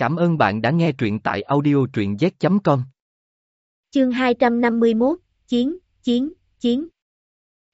Cảm ơn bạn đã nghe truyện tại audio truyện z.com. Chương 251, Chiến, Chiến, Chiến.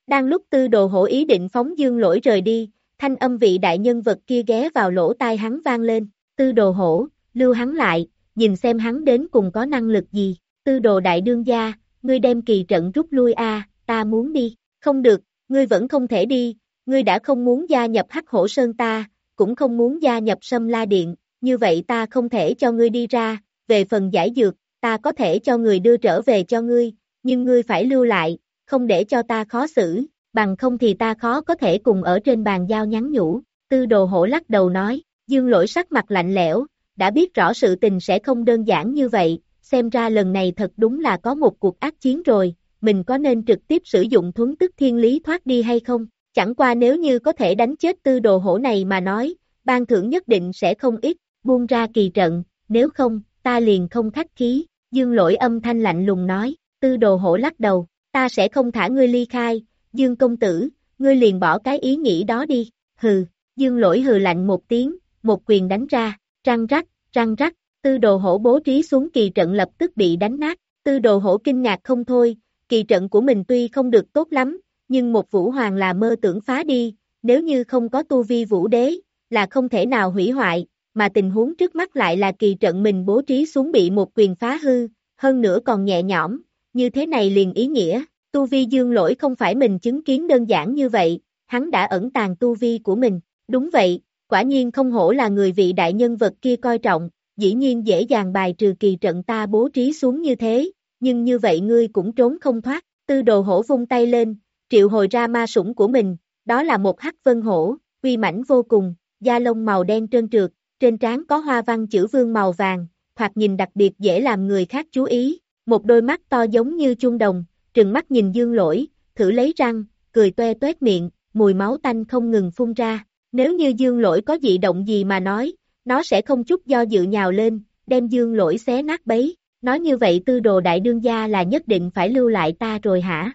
Đang lúc tư đồ hổ ý định phóng dương lỗi rời đi, thanh âm vị đại nhân vật kia ghé vào lỗ tai hắn vang lên, tư đồ hổ, lưu hắn lại, nhìn xem hắn đến cùng có năng lực gì, tư đồ đại đương gia, ngươi đem kỳ trận rút lui a, ta muốn đi, không được, ngươi vẫn không thể đi, ngươi đã không muốn gia nhập hắc hổ sơn ta, cũng không muốn gia nhập sâm la điện, như vậy ta không thể cho ngươi đi ra, về phần giải dược, ta có thể cho người đưa trở về cho ngươi, nhưng ngươi phải lưu lại, không để cho ta khó xử, bằng không thì ta khó có thể cùng ở trên bàn giao nhắn nhủ, tư đồ hổ lắc đầu nói, dương lỗi sắc mặt lạnh lẽo, đã biết rõ sự tình sẽ không đơn giản như vậy, xem ra lần này thật đúng là có một cuộc ác chiến rồi, mình có nên trực tiếp sử dụng thuấn tức thiên lý thoát đi hay không, chẳng qua nếu như có thể đánh chết tư đồ hổ này mà nói, ban thưởng nhất định sẽ không ít, buông ra kỳ trận, nếu không, ta liền không khách khí, dương lỗi âm thanh lạnh lùng nói, tư đồ hổ lắc đầu, ta sẽ không thả ngươi ly khai, dương công tử, ngươi liền bỏ cái ý nghĩ đó đi, hừ, dương lỗi hừ lạnh một tiếng, một quyền đánh ra, răng rắc, răng rắc, tư đồ hổ bố trí xuống kỳ trận lập tức bị đánh nát, tư đồ hổ kinh ngạc không thôi, kỳ trận của mình tuy không được tốt lắm, nhưng một vũ hoàng là mơ tưởng phá đi, nếu như không có tu vi vũ đế, là không thể nào hủy hoại, mà tình huống trước mắt lại là kỳ trận mình bố trí xuống bị một quyền phá hư, hơn nữa còn nhẹ nhõm, như thế này liền ý nghĩa, tu vi dương lỗi không phải mình chứng kiến đơn giản như vậy, hắn đã ẩn tàng tu vi của mình, đúng vậy, quả nhiên không hổ là người vị đại nhân vật kia coi trọng, dĩ nhiên dễ dàng bài trừ kỳ trận ta bố trí xuống như thế, nhưng như vậy ngươi cũng trốn không thoát, tư đồ hổ vung tay lên, triệu hồi ra ma sủng của mình, đó là một hắc vân hổ, uy mãnh vô cùng, da lông màu đen trơn trượt, trên trán có hoa văn chữ vương màu vàng, thoạt nhìn đặc biệt dễ làm người khác chú ý, một đôi mắt to giống như chuông đồng, trừng mắt nhìn dương lỗi, thử lấy răng, cười toe toét miệng, mùi máu tanh không ngừng phun ra, nếu như dương lỗi có dị động gì mà nói, nó sẽ không chút do dự nhào lên, đem dương lỗi xé nát bấy, nói như vậy tư đồ đại đương gia là nhất định phải lưu lại ta rồi hả?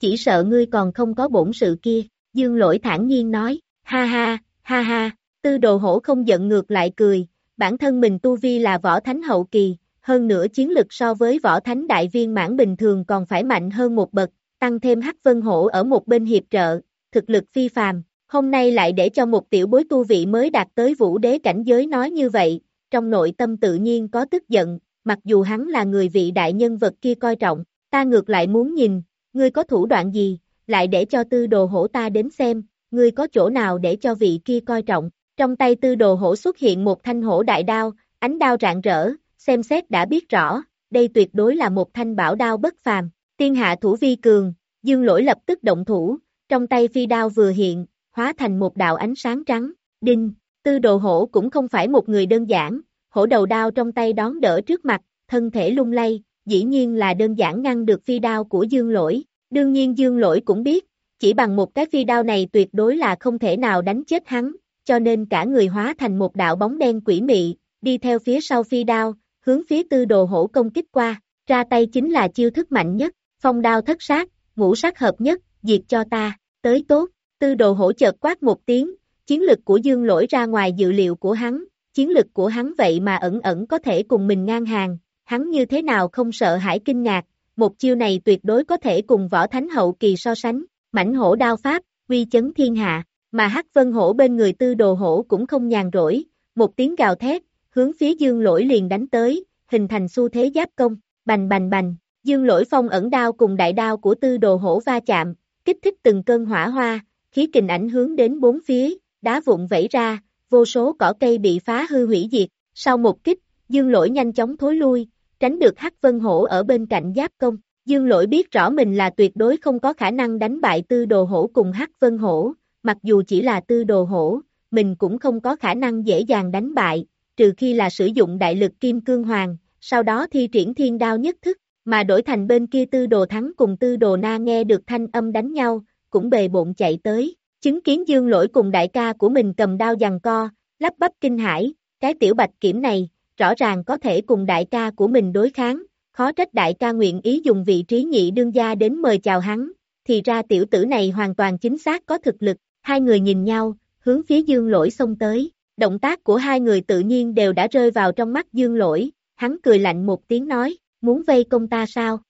Chỉ sợ ngươi còn không có bổn sự kia, dương lỗi thản nhiên nói, ha ha, ha ha, tư đồ hổ không giận ngược lại cười, bản thân mình tu vi là võ thánh hậu kỳ, hơn nữa chiến lực so với võ thánh đại viên mãn bình thường còn phải mạnh hơn một bậc, tăng thêm hắc vân hổ ở một bên hiệp trợ, thực lực phi phàm, hôm nay lại để cho một tiểu bối tu vị mới đạt tới vũ đế cảnh giới nói như vậy, trong nội tâm tự nhiên có tức giận, mặc dù hắn là người vị đại nhân vật kia coi trọng, ta ngược lại muốn nhìn, ngươi có thủ đoạn gì, lại để cho tư đồ hổ ta đến xem, ngươi có chỗ nào để cho vị kia coi trọng, trong tay tư đồ hổ xuất hiện một thanh hổ đại đao, ánh đao rạng rỡ, xem xét đã biết rõ, đây tuyệt đối là một thanh bảo đao bất phàm, tiên hạ thủ vi cường, dương lỗi lập tức động thủ, trong tay phi đao vừa hiện, hóa thành một đạo ánh sáng trắng, đinh, tư đồ hổ cũng không phải một người đơn giản, hổ đầu đao trong tay đón đỡ trước mặt, thân thể lung lay, dĩ nhiên là đơn giản ngăn được phi đao của dương lỗi, đương nhiên dương lỗi cũng biết, chỉ bằng một cái phi đao này tuyệt đối là không thể nào đánh chết hắn, cho nên cả người hóa thành một đạo bóng đen quỷ mị, đi theo phía sau phi đao, hướng phía tư đồ hổ công kích qua, ra tay chính là chiêu thức mạnh nhất, phong đao thất sát, ngũ sát hợp nhất, diệt cho ta, tới tốt, tư đồ hổ chợt quát một tiếng, chiến lực của dương lỗi ra ngoài dự liệu của hắn, chiến lực của hắn vậy mà ẩn ẩn có thể cùng mình ngang hàng, hắn như thế nào không sợ hãi kinh ngạc, một chiêu này tuyệt đối có thể cùng võ thánh hậu kỳ so sánh, mảnh hổ đao pháp, uy chấn thiên hạ, mà hắc vân hổ bên người tư đồ hổ cũng không nhàn rỗi, một tiếng gào thét, hướng phía dương lỗi liền đánh tới, hình thành xu thế giáp công, bành bành bành, dương lỗi phong ẩn đao cùng đại đao của tư đồ hổ va chạm, kích thích từng cơn hỏa hoa, khí kình ảnh hướng đến bốn phía, đá vụn vẩy ra, vô số cỏ cây bị phá hư hủy diệt, sau một kích, dương lỗi nhanh chóng thối lui, tránh được hắc vân hổ ở bên cạnh giáp công. Dương lỗi biết rõ mình là tuyệt đối không có khả năng đánh bại tư đồ hổ cùng hắc vân hổ, mặc dù chỉ là tư đồ hổ, mình cũng không có khả năng dễ dàng đánh bại, trừ khi là sử dụng đại lực kim cương hoàng, sau đó thi triển thiên đao nhất thức, mà đổi thành bên kia tư đồ thắng cùng tư đồ na nghe được thanh âm đánh nhau, cũng bề bộn chạy tới, chứng kiến dương lỗi cùng đại ca của mình cầm đao giằng co, lắp bắp kinh hải, cái tiểu bạch kiểm này, rõ ràng có thể cùng đại ca của mình đối kháng, khó trách đại ca nguyện ý dùng vị trí nhị đương gia đến mời chào hắn, thì ra tiểu tử này hoàn toàn chính xác có thực lực, hai người nhìn nhau, hướng phía dương lỗi xông tới, Động tác của hai người tự nhiên đều đã rơi vào trong mắt dương lỗi, hắn cười lạnh một tiếng nói, muốn vây công ta sao?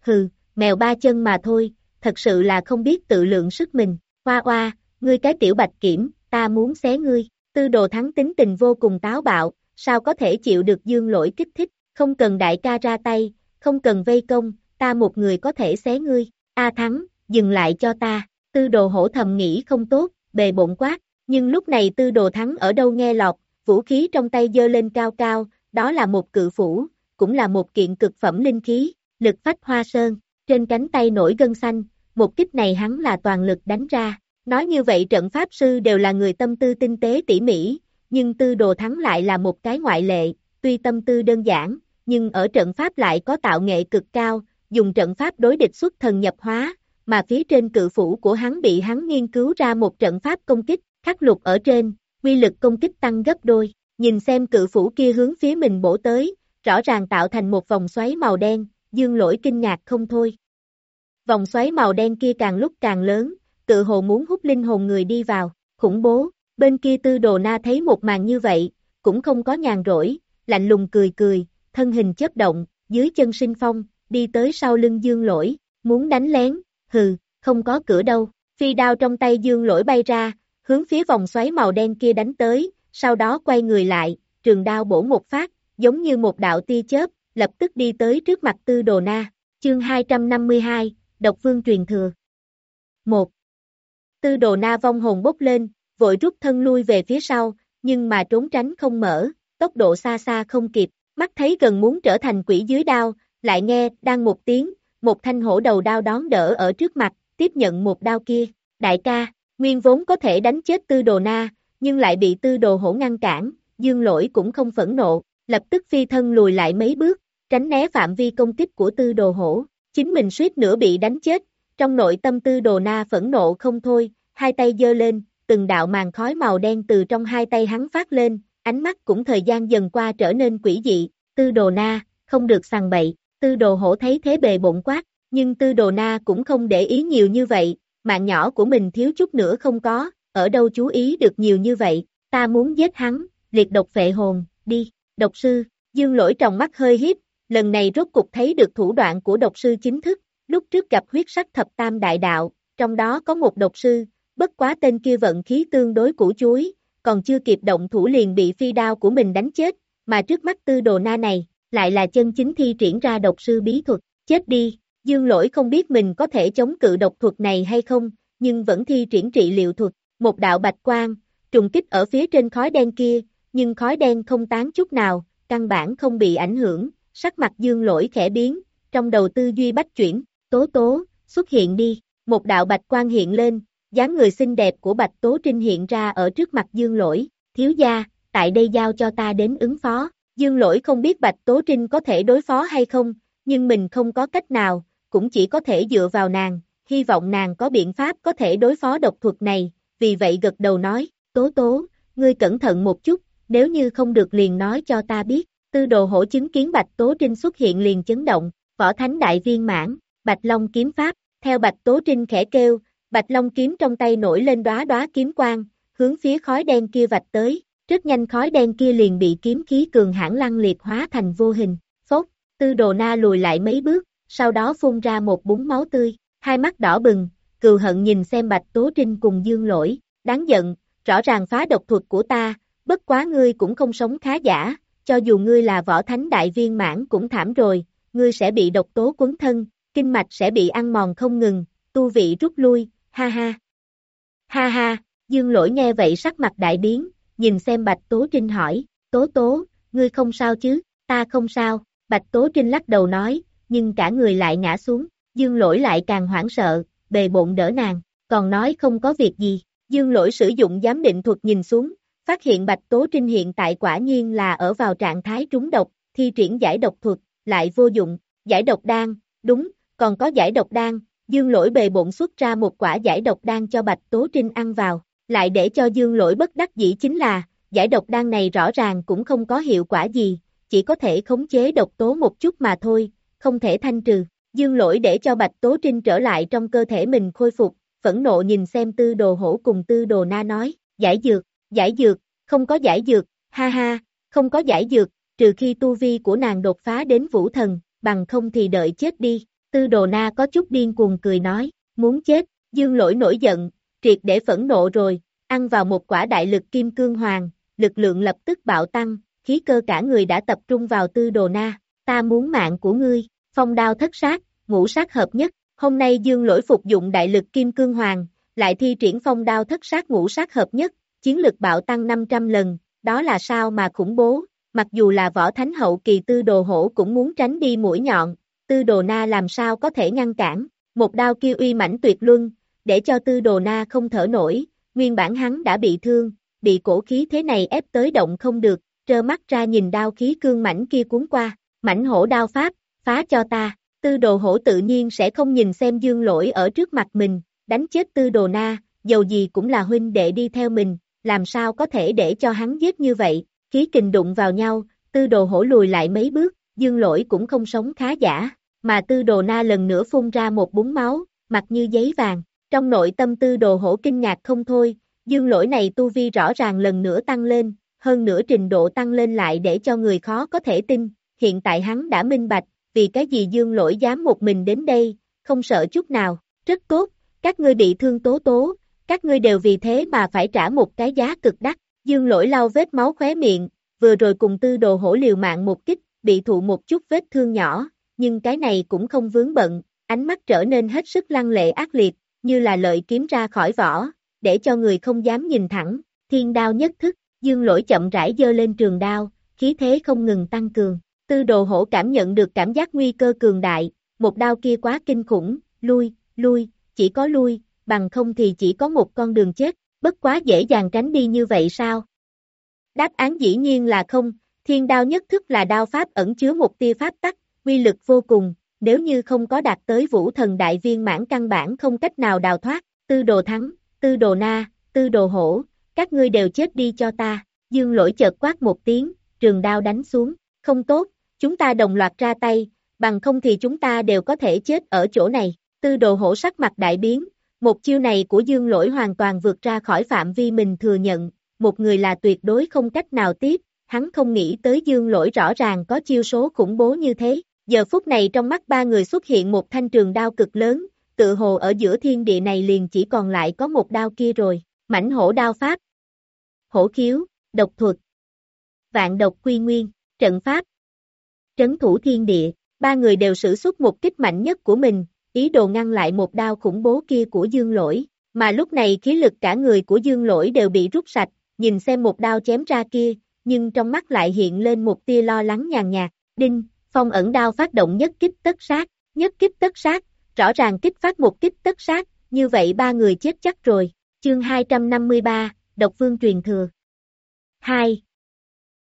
Hừ, mèo ba chân mà thôi, thật sự là không biết tự lượng sức mình, hoa hoa, ngươi cái tiểu bạch kiểm, ta muốn xé ngươi, tư đồ thắng tính tình vô cùng táo bạo, sao có thể chịu được dương lỗi kích thích, không cần đại ca ra tay, không cần vây công, ta một người có thể xé ngươi, A thắng, dừng lại cho ta, tư đồ hổ thầm nghĩ không tốt, bề bộn quát, nhưng lúc này tư đồ thắng ở đâu nghe lọt, vũ khí trong tay dơ lên cao cao, đó là một cự phủ, cũng là một kiện cực phẩm linh khí, lực phách hoa sơn, trên cánh tay nổi gân xanh, một kích này hắn là toàn lực đánh ra. Nói như vậy trận pháp sư đều là người tâm tư tinh tế tỉ mỉ, nhưng tư đồ thắng lại là một cái ngoại lệ, tuy tâm tư đơn giản, nhưng ở trận pháp lại có tạo nghệ cực cao, dùng trận pháp đối địch xuất thần nhập hóa, mà phía trên cự phủ của hắn bị hắn nghiên cứu ra một trận pháp công kích, khắc lục ở trên, quy lực công kích tăng gấp đôi, nhìn xem cự phủ kia hướng phía mình bổ tới, rõ ràng tạo thành một vòng xoáy màu đen, dương lỗi kinh ngạc không thôi. Vòng xoáy màu đen kia càng lúc càng lớn, tự hồ muốn hút linh hồn người đi vào, khủng bố, bên kia tư đồ na thấy một màn như vậy, cũng không có nhàn rỗi, lạnh lùng cười cười, thân hình chớp động, dưới chân sinh phong, đi tới sau lưng dương lỗi, muốn đánh lén, hừ, không có cửa đâu, phi đao trong tay dương lỗi bay ra, hướng phía vòng xoáy màu đen kia đánh tới, sau đó quay người lại, trường đao bổ một phát, giống như một đạo tia chớp, lập tức đi tới trước mặt tư đồ na, chương 252, độc vương truyền thừa. 1. Tư đồ na vong hồn bốc lên, vội rút thân lui về phía sau, nhưng mà trốn tránh không mở, tốc độ xa xa không kịp, mắt thấy gần muốn trở thành quỷ dưới đao, lại nghe, đang một tiếng, một thanh hổ đầu đao đón đỡ ở trước mặt, tiếp nhận một đao kia, đại ca, nguyên vốn có thể đánh chết tư đồ na, nhưng lại bị tư đồ hổ ngăn cản, dương lỗi cũng không phẫn nộ, lập tức phi thân lùi lại mấy bước, tránh né phạm vi công kích của tư đồ hổ, chính mình suýt nữa bị đánh chết, trong nội tâm tư đồ na phẫn nộ không thôi, hai tay giơ lên, từng đạo màn khói màu đen từ trong hai tay hắn phát lên, ánh mắt cũng thời gian dần qua trở nên quỷ dị, tư đồ na, không được sàng bậy, tư đồ hổ thấy thế bề bộn quát, nhưng tư đồ na cũng không để ý nhiều như vậy, mạng nhỏ của mình thiếu chút nữa không có, ở đâu chú ý được nhiều như vậy, ta muốn giết hắn, liệt độc vệ hồn, đi, độc sư, dương lỗi trong mắt hơi hiếp, lần này rốt cục thấy được thủ đoạn của độc sư chính thức, lúc trước gặp huyết sắc thập tam đại đạo, trong đó có một độc sư, bất quá tên kia vận khí tương đối củ chuối, còn chưa kịp động thủ liền bị phi đao của mình đánh chết, mà trước mắt tư đồ na này, lại là chân chính thi triển ra độc sư bí thuật, chết đi, dương lỗi không biết mình có thể chống cự độc thuật này hay không, nhưng vẫn thi triển trị liệu thuật, một đạo bạch quang, trùng kích ở phía trên khói đen kia, nhưng khói đen không tán chút nào, căn bản không bị ảnh hưởng, sắc mặt dương lỗi khẽ biến, trong đầu tư duy bách chuyển, tố tố, xuất hiện đi, một đạo bạch quang hiện lên, dáng người xinh đẹp của bạch tố trinh hiện ra ở trước mặt dương lỗi, thiếu gia, tại đây giao cho ta đến ứng phó, dương lỗi không biết bạch tố trinh có thể đối phó hay không, nhưng mình không có cách nào, cũng chỉ có thể dựa vào nàng, hy vọng nàng có biện pháp có thể đối phó độc thuật này, vì vậy gật đầu nói, tố tố, ngươi cẩn thận một chút, nếu như không được liền nói cho ta biết, tư đồ hổ chứng kiến Bạch Tố Trinh xuất hiện liền chấn động, võ thánh đại viên mãn, Bạch Long kiếm pháp, theo Bạch Tố Trinh khẽ kêu, Bạch Long kiếm trong tay nổi lên đóa đóa kiếm quang, hướng phía khói đen kia vạch tới, rất nhanh khói đen kia liền bị kiếm khí cường hãn lăng liệt hóa thành vô hình, phốt, tư đồ na lùi lại mấy bước, sau đó phun ra một búng máu tươi, hai mắt đỏ bừng, cừu hận nhìn xem Bạch Tố Trinh cùng dương lỗi, đáng giận, rõ ràng phá độc thuật của ta, bất quá ngươi cũng không sống khá giả, cho dù ngươi là võ thánh đại viên mãn cũng thảm rồi, ngươi sẽ bị độc tố quấn thân, kinh mạch sẽ bị ăn mòn không ngừng, tu vị rút lui, ha ha. Ha ha, dương lỗi nghe vậy sắc mặt đại biến, nhìn xem Bạch Tố Trinh hỏi, Tố Tố, ngươi không sao chứ, ta không sao, Bạch Tố Trinh lắc đầu nói, nhưng cả người lại ngã xuống, dương lỗi lại càng hoảng sợ, bề bộn đỡ nàng, còn nói không có việc gì, dương lỗi sử dụng giám định thuật nhìn xuống, phát hiện Bạch Tố Trinh hiện tại quả nhiên là ở vào trạng thái trúng độc, thi triển giải độc thuật, lại vô dụng, giải độc đan, đúng, còn có giải độc đan, dương lỗi bề bộn xuất ra một quả giải độc đan cho Bạch Tố Trinh ăn vào, lại để cho dương lỗi bất đắc dĩ chính là, giải độc đan này rõ ràng cũng không có hiệu quả gì, chỉ có thể khống chế độc tố một chút mà thôi, không thể thanh trừ. Dương lỗi để cho Bạch Tố Trinh trở lại trong cơ thể mình khôi phục, phẫn nộ nhìn xem tư đồ hổ cùng tư đồ na nói, giải dược, giải dược, không có giải dược, ha ha, không có giải dược, trừ khi tu vi của nàng đột phá đến vũ thần, bằng không thì đợi chết đi, tư đồ na có chút điên cuồng cười nói, muốn chết, dương lỗi nổi giận, triệt để phẫn nộ rồi, ăn vào một quả đại lực kim cương hoàng, lực lượng lập tức bạo tăng, khí cơ cả người đã tập trung vào tư đồ na, ta muốn mạng của ngươi, phong đao thất sát, ngũ sát hợp nhất, hôm nay dương lỗi phục dụng đại lực kim cương hoàng, lại thi triển phong đao thất sát ngũ sát hợp nhất, chiến lực bạo tăng 500 lần, đó là sao mà khủng bố, mặc dù là võ thánh hậu kỳ tư đồ hổ cũng muốn tránh đi mũi nhọn, tư đồ na làm sao có thể ngăn cản, một đao kia uy mãnh tuyệt luân, để cho tư đồ na không thở nổi, nguyên bản hắn đã bị thương, bị cổ khí thế này ép tới động không được, trơ mắt ra nhìn đao khí cương mảnh kia cuốn qua, mảnh hổ đao pháp, phá cho ta, tư đồ hổ tự nhiên sẽ không nhìn xem dương lỗi ở trước mặt mình, đánh chết tư đồ na, dầu gì cũng là huynh đệ đi theo mình, làm sao có thể để cho hắn giết như vậy, khí kình đụng vào nhau, tư đồ hổ lùi lại mấy bước, dương lỗi cũng không sống khá giả, mà tư đồ na lần nữa phun ra một búng máu, mặt như giấy vàng, trong nội tâm tư đồ hổ kinh ngạc không thôi, dương lỗi này tu vi rõ ràng lần nữa tăng lên, hơn nữa trình độ tăng lên lại để cho người khó có thể tin, hiện tại hắn đã minh bạch, vì cái gì dương lỗi dám một mình đến đây, không sợ chút nào, rất tốt, các ngươi bị thương tố tố, các ngươi đều vì thế mà phải trả một cái giá cực đắt, dương lỗi lau vết máu khóe miệng, vừa rồi cùng tư đồ hổ liều mạng một kích, bị thụ một chút vết thương nhỏ, nhưng cái này cũng không vướng bận, ánh mắt trở nên hết sức lăng lệ ác liệt, như là lợi kiếm ra khỏi vỏ, để cho người không dám nhìn thẳng, thiên đao nhất thức, dương lỗi chậm rãi dơ lên trường đao, khí thế không ngừng tăng cường, tư đồ hổ cảm nhận được cảm giác nguy cơ cường đại, một đao kia quá kinh khủng, lui, lui, chỉ có lui, bằng không thì chỉ có một con đường chết, bất quá dễ dàng tránh đi như vậy sao? Đáp án dĩ nhiên là không, thiên đao nhất thức là đao pháp ẩn chứa một tia pháp tắc, quy lực vô cùng, nếu như không có đạt tới vũ thần đại viên mãn căn bản không cách nào đào thoát, tư đồ thắng, tư đồ na, tư đồ hổ, các ngươi đều chết đi cho ta, dương lỗi chợt quát một tiếng, trường đao đánh xuống, không tốt, chúng ta đồng loạt ra tay, bằng không thì chúng ta đều có thể chết ở chỗ này, tư đồ hổ sắc mặt đại biến, một chiêu này của dương lỗi hoàn toàn vượt ra khỏi phạm vi mình thừa nhận, một người là tuyệt đối không cách nào tiếp, hắn không nghĩ tới dương lỗi rõ ràng có chiêu số khủng bố như thế, giờ phút này trong mắt ba người xuất hiện một thanh trường đao cực lớn, tự hồ ở giữa thiên địa này liền chỉ còn lại có một đao kia rồi, mảnh hổ đao pháp, hổ khiếu, độc thuật, vạn độc quy nguyên, trận pháp, trấn thủ thiên địa, ba người đều sử xuất một kích mạnh nhất của mình, ý đồ ngăn lại một đao khủng bố kia của dương lỗi, mà lúc này khí lực cả người của dương lỗi đều bị rút sạch, nhìn xem một đao chém ra kia, nhưng trong mắt lại hiện lên một tia lo lắng nhàn nhạt, đinh, phong ẩn đao phát động nhất kích tất sát, nhất kích tất sát, rõ ràng kích phát một kích tất sát, như vậy ba người chết chắc rồi, chương 253, Độc Vương truyền thừa. 2.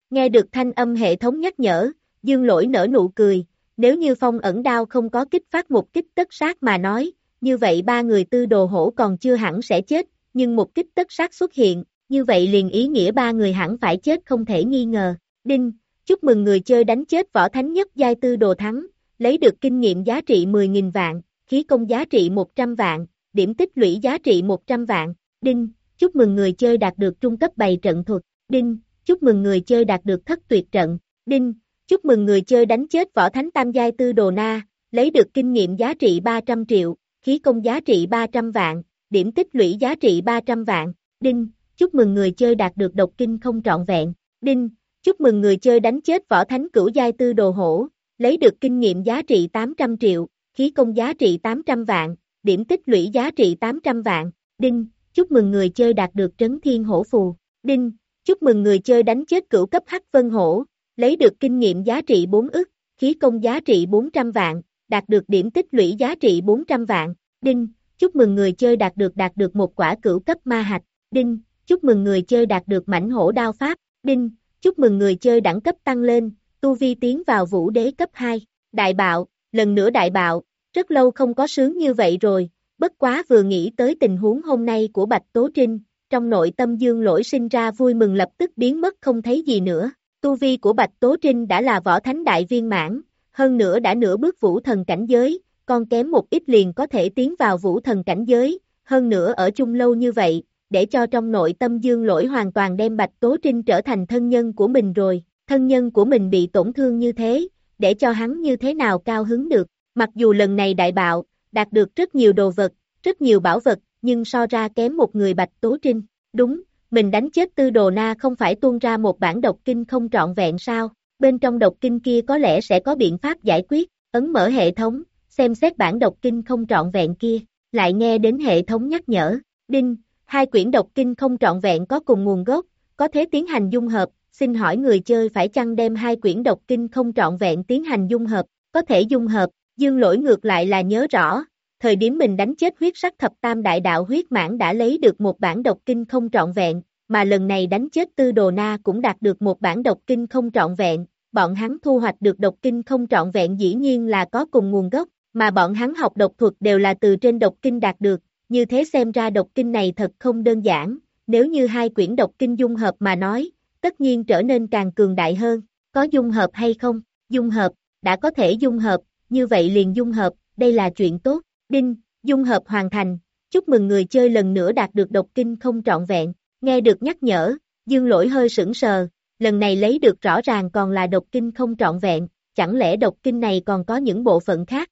Nghe được thanh âm hệ thống nhắc nhở, dương lỗi nở nụ cười, nếu như phong ẩn đao không có kích phát một kích tất sát mà nói, như vậy ba người tư đồ hổ còn chưa hẳn sẽ chết, nhưng một kích tất sát xuất hiện, như vậy liền ý nghĩa ba người hẳn phải chết không thể nghi ngờ. Đinh, chúc mừng người chơi đánh chết võ thánh nhất giai tư đồ thắng, lấy được kinh nghiệm giá trị 10.000 vạn, khí công giá trị 100 vạn, điểm tích lũy giá trị 100 vạn. Đinh, chúc mừng người chơi đạt được trung cấp bày trận thuật. Đinh, chúc mừng người chơi đạt được thất tuyệt trận. Đinh, chúc mừng người chơi đánh chết võ thánh tam giai tư đồ na, lấy được kinh nghiệm giá trị 300 triệu, khí công giá trị 300 vạn, điểm tích lũy giá trị 300 vạn. Đinh, chúc mừng người chơi đạt được độc kinh không trọn vẹn. Đinh, chúc mừng người chơi đánh chết võ thánh cửu giai tư đồ hổ, lấy được kinh nghiệm giá trị 800 triệu, khí công giá trị 800 vạn, điểm tích lũy giá trị 800 vạn. Đinh, chúc mừng người chơi đạt được trấn thiên hổ phù. Đinh, chúc mừng người chơi đánh chết cửu cấp hắc vân hổ, lấy được kinh nghiệm giá trị 4 ức, khí công giá trị 400 vạn, đạt được điểm tích lũy giá trị 400 vạn. Đinh, chúc mừng người chơi đạt được đạt được một quả cửu cấp ma hạch. Đinh, chúc mừng người chơi đạt được mảnh hổ đao pháp. Đinh, chúc mừng người chơi đẳng cấp tăng lên, tu vi tiến vào vũ đế cấp 2. Đại bạo, lần nữa đại bạo, rất lâu không có sướng như vậy rồi, bất quá vừa nghĩ tới tình huống hôm nay của Bạch Tố Trinh, trong nội tâm dương lỗi sinh ra vui mừng lập tức biến mất không thấy gì nữa. Tu vi của Bạch Tố Trinh đã là võ thánh đại viên mãn, hơn nữa đã nửa bước vũ thần cảnh giới, còn kém một ít liền có thể tiến vào vũ thần cảnh giới, hơn nữa ở chung lâu như vậy, để cho trong nội tâm dương lỗi hoàn toàn đem Bạch Tố Trinh trở thành thân nhân của mình rồi, thân nhân của mình bị tổn thương như thế, để cho hắn như thế nào cao hứng được, mặc dù lần này đại bạo, đạt được rất nhiều đồ vật, rất nhiều bảo vật, nhưng so ra kém một người Bạch Tố Trinh, đúng, mình đánh chết tư đồ na không phải tuôn ra một bản độc kinh không trọn vẹn sao, bên trong độc kinh kia có lẽ sẽ có biện pháp giải quyết, ấn mở hệ thống, xem xét bản độc kinh không trọn vẹn kia, lại nghe đến hệ thống nhắc nhở, đinh, hai quyển độc kinh không trọn vẹn có cùng nguồn gốc, có thể tiến hành dung hợp, xin hỏi người chơi phải chăng đem hai quyển độc kinh không trọn vẹn tiến hành dung hợp, có thể dung hợp, dương lỗi ngược lại là nhớ rõ, thời điểm mình đánh chết huyết sắc thập tam đại đạo huyết mãn đã lấy được một bản độc kinh không trọn vẹn, mà lần này đánh chết tư đồ na cũng đạt được một bản độc kinh không trọn vẹn, bọn hắn thu hoạch được độc kinh không trọn vẹn dĩ nhiên là có cùng nguồn gốc, mà bọn hắn học độc thuật đều là từ trên độc kinh đạt được, như thế xem ra độc kinh này thật không đơn giản, nếu như hai quyển độc kinh dung hợp mà nói, tất nhiên trở nên càng cường đại hơn, có dung hợp hay không, dung hợp, đã có thể dung hợp, như vậy liền dung hợp, đây là chuyện tốt, đinh, dung hợp hoàn thành, chúc mừng người chơi lần nữa đạt được độc kinh không trọn vẹn, nghe được nhắc nhở, dương lỗi hơi sững sờ, lần này lấy được rõ ràng còn là độc kinh không trọn vẹn, chẳng lẽ độc kinh này còn có những bộ phận khác?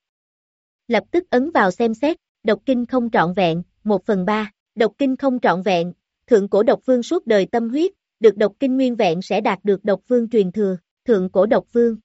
Lập tức ấn vào xem xét, độc kinh không trọn vẹn, 1 phần 3, độc kinh không trọn vẹn, thượng cổ độc vương suốt đời tâm huyết, được độc kinh nguyên vẹn sẽ đạt được độc vương truyền thừa, thượng cổ độc vương.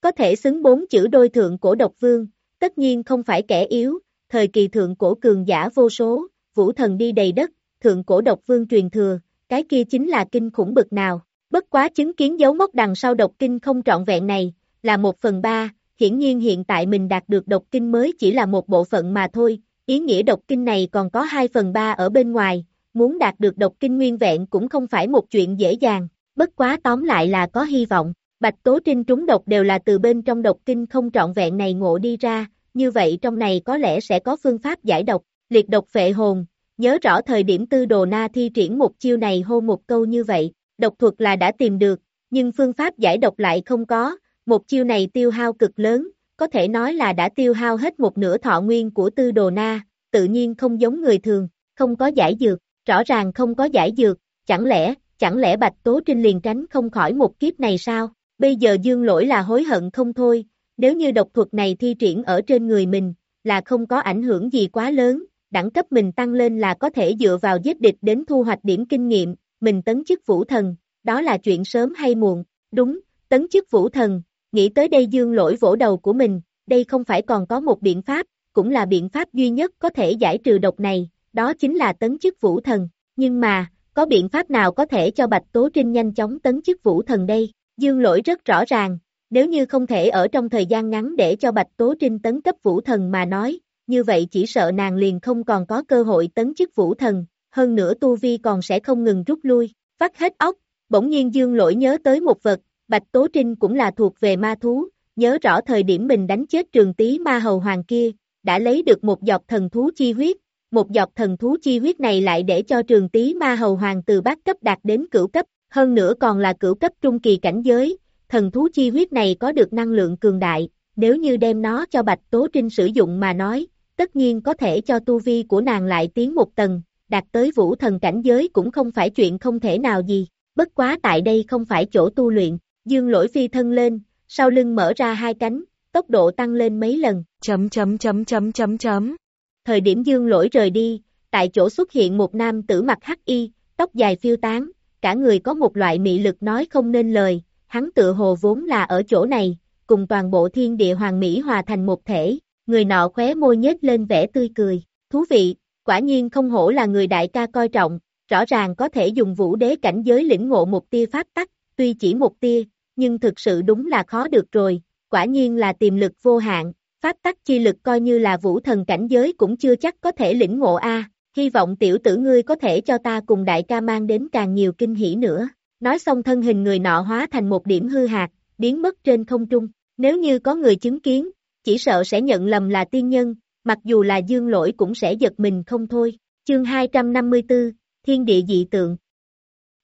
Có thể xứng bốn chữ đôi thượng cổ độc vương, tất nhiên không phải kẻ yếu, thời kỳ thượng cổ cường giả vô số, vũ thần đi đầy đất, thượng cổ độc vương truyền thừa, cái kia chính là kinh khủng bực nào. Bất quá chứng kiến dấu mốc đằng sau độc kinh không trọn vẹn này, là một phần ba, hiển nhiên hiện tại mình đạt được độc kinh mới chỉ là một bộ phận mà thôi, ý nghĩa độc kinh này còn có hai phần ba ở bên ngoài, muốn đạt được độc kinh nguyên vẹn cũng không phải một chuyện dễ dàng, bất quá tóm lại là có hy vọng, bạch tố trinh trúng độc đều là từ bên trong độc kinh không trọn vẹn này ngộ đi ra, như vậy trong này có lẽ sẽ có phương pháp giải độc, liệt độc phệ hồn, nhớ rõ thời điểm tư đồ na thi triển một chiêu này hô một câu như vậy, độc thuật là đã tìm được, nhưng phương pháp giải độc lại không có, một chiêu này tiêu hao cực lớn, có thể nói là đã tiêu hao hết một nửa thọ nguyên của tư đồ na, tự nhiên không giống người thường, không có giải dược, rõ ràng không có giải dược, chẳng lẽ, chẳng lẽ Bạch Tố Trinh liền tránh không khỏi một kiếp này sao? Bây giờ dương lỗi là hối hận không thôi, nếu như độc thuật này thi triển ở trên người mình, là không có ảnh hưởng gì quá lớn, đẳng cấp mình tăng lên là có thể dựa vào giết địch đến thu hoạch điểm kinh nghiệm, mình tấn chức vũ thần, đó là chuyện sớm hay muộn, đúng, tấn chức vũ thần, nghĩ tới đây dương lỗi vỗ đầu của mình, đây không phải còn có một biện pháp, cũng là biện pháp duy nhất có thể giải trừ độc này, đó chính là tấn chức vũ thần, nhưng mà, có biện pháp nào có thể cho Bạch Tố Trinh nhanh chóng tấn chức vũ thần đây, dương lỗi rất rõ ràng, nếu như không thể ở trong thời gian ngắn để cho Bạch Tố Trinh tấn cấp vũ thần mà nói, như vậy chỉ sợ nàng liền không còn có cơ hội tấn chức vũ thần, hơn nữa Tu Vi còn sẽ không ngừng rút lui, vắt hết óc, bỗng nhiên dương lỗi nhớ tới một vật, Bạch Tố Trinh cũng là thuộc về ma thú, nhớ rõ thời điểm mình đánh chết trường tí ma hầu hoàng kia, đã lấy được một giọt thần thú chi huyết, một giọt thần thú chi huyết này lại để cho trường tí ma hầu hoàng từ bát cấp đạt đến cửu cấp, hơn nữa còn là cửu cấp trung kỳ cảnh giới, thần thú chi huyết này có được năng lượng cường đại, nếu như đem nó cho Bạch Tố Trinh sử dụng mà nói, tất nhiên có thể cho tu vi của nàng lại tiến một tầng, đạt tới vũ thần cảnh giới cũng không phải chuyện không thể nào gì, bất quá tại đây không phải chỗ tu luyện, dương lỗi phi thân lên, sau lưng mở ra hai cánh, tốc độ tăng lên mấy lần, chấm chấm chấm chấm chấm chấm. Thời điểm dương lỗi rời đi, tại chỗ xuất hiện một nam tử mặt hắc y, tóc dài phiêu tán, cả người có một loại mị lực nói không nên lời, hắn tự hồ vốn là ở chỗ này, cùng toàn bộ thiên địa hoàng mỹ hòa thành một thể, người nọ khóe môi nhếch lên vẻ tươi cười, thú vị, quả nhiên không hổ là người đại ca coi trọng, rõ ràng có thể dùng vũ đế cảnh giới lĩnh ngộ một tia pháp tắc, tuy chỉ một tia, nhưng thực sự đúng là khó được rồi, quả nhiên là tiềm lực vô hạn, pháp tắc chi lực coi như là vũ thần cảnh giới cũng chưa chắc có thể lĩnh ngộ a. hy vọng tiểu tử ngươi có thể cho ta cùng đại ca mang đến càng nhiều kinh hỉ nữa. Nói xong thân hình người nọ hóa thành một điểm hư hạt, biến mất trên không trung. Nếu như có người chứng kiến, chỉ sợ sẽ nhận lầm là tiên nhân, mặc dù là dương lỗi cũng sẽ giật mình không thôi. Chương 254, Thiên địa dị tượng.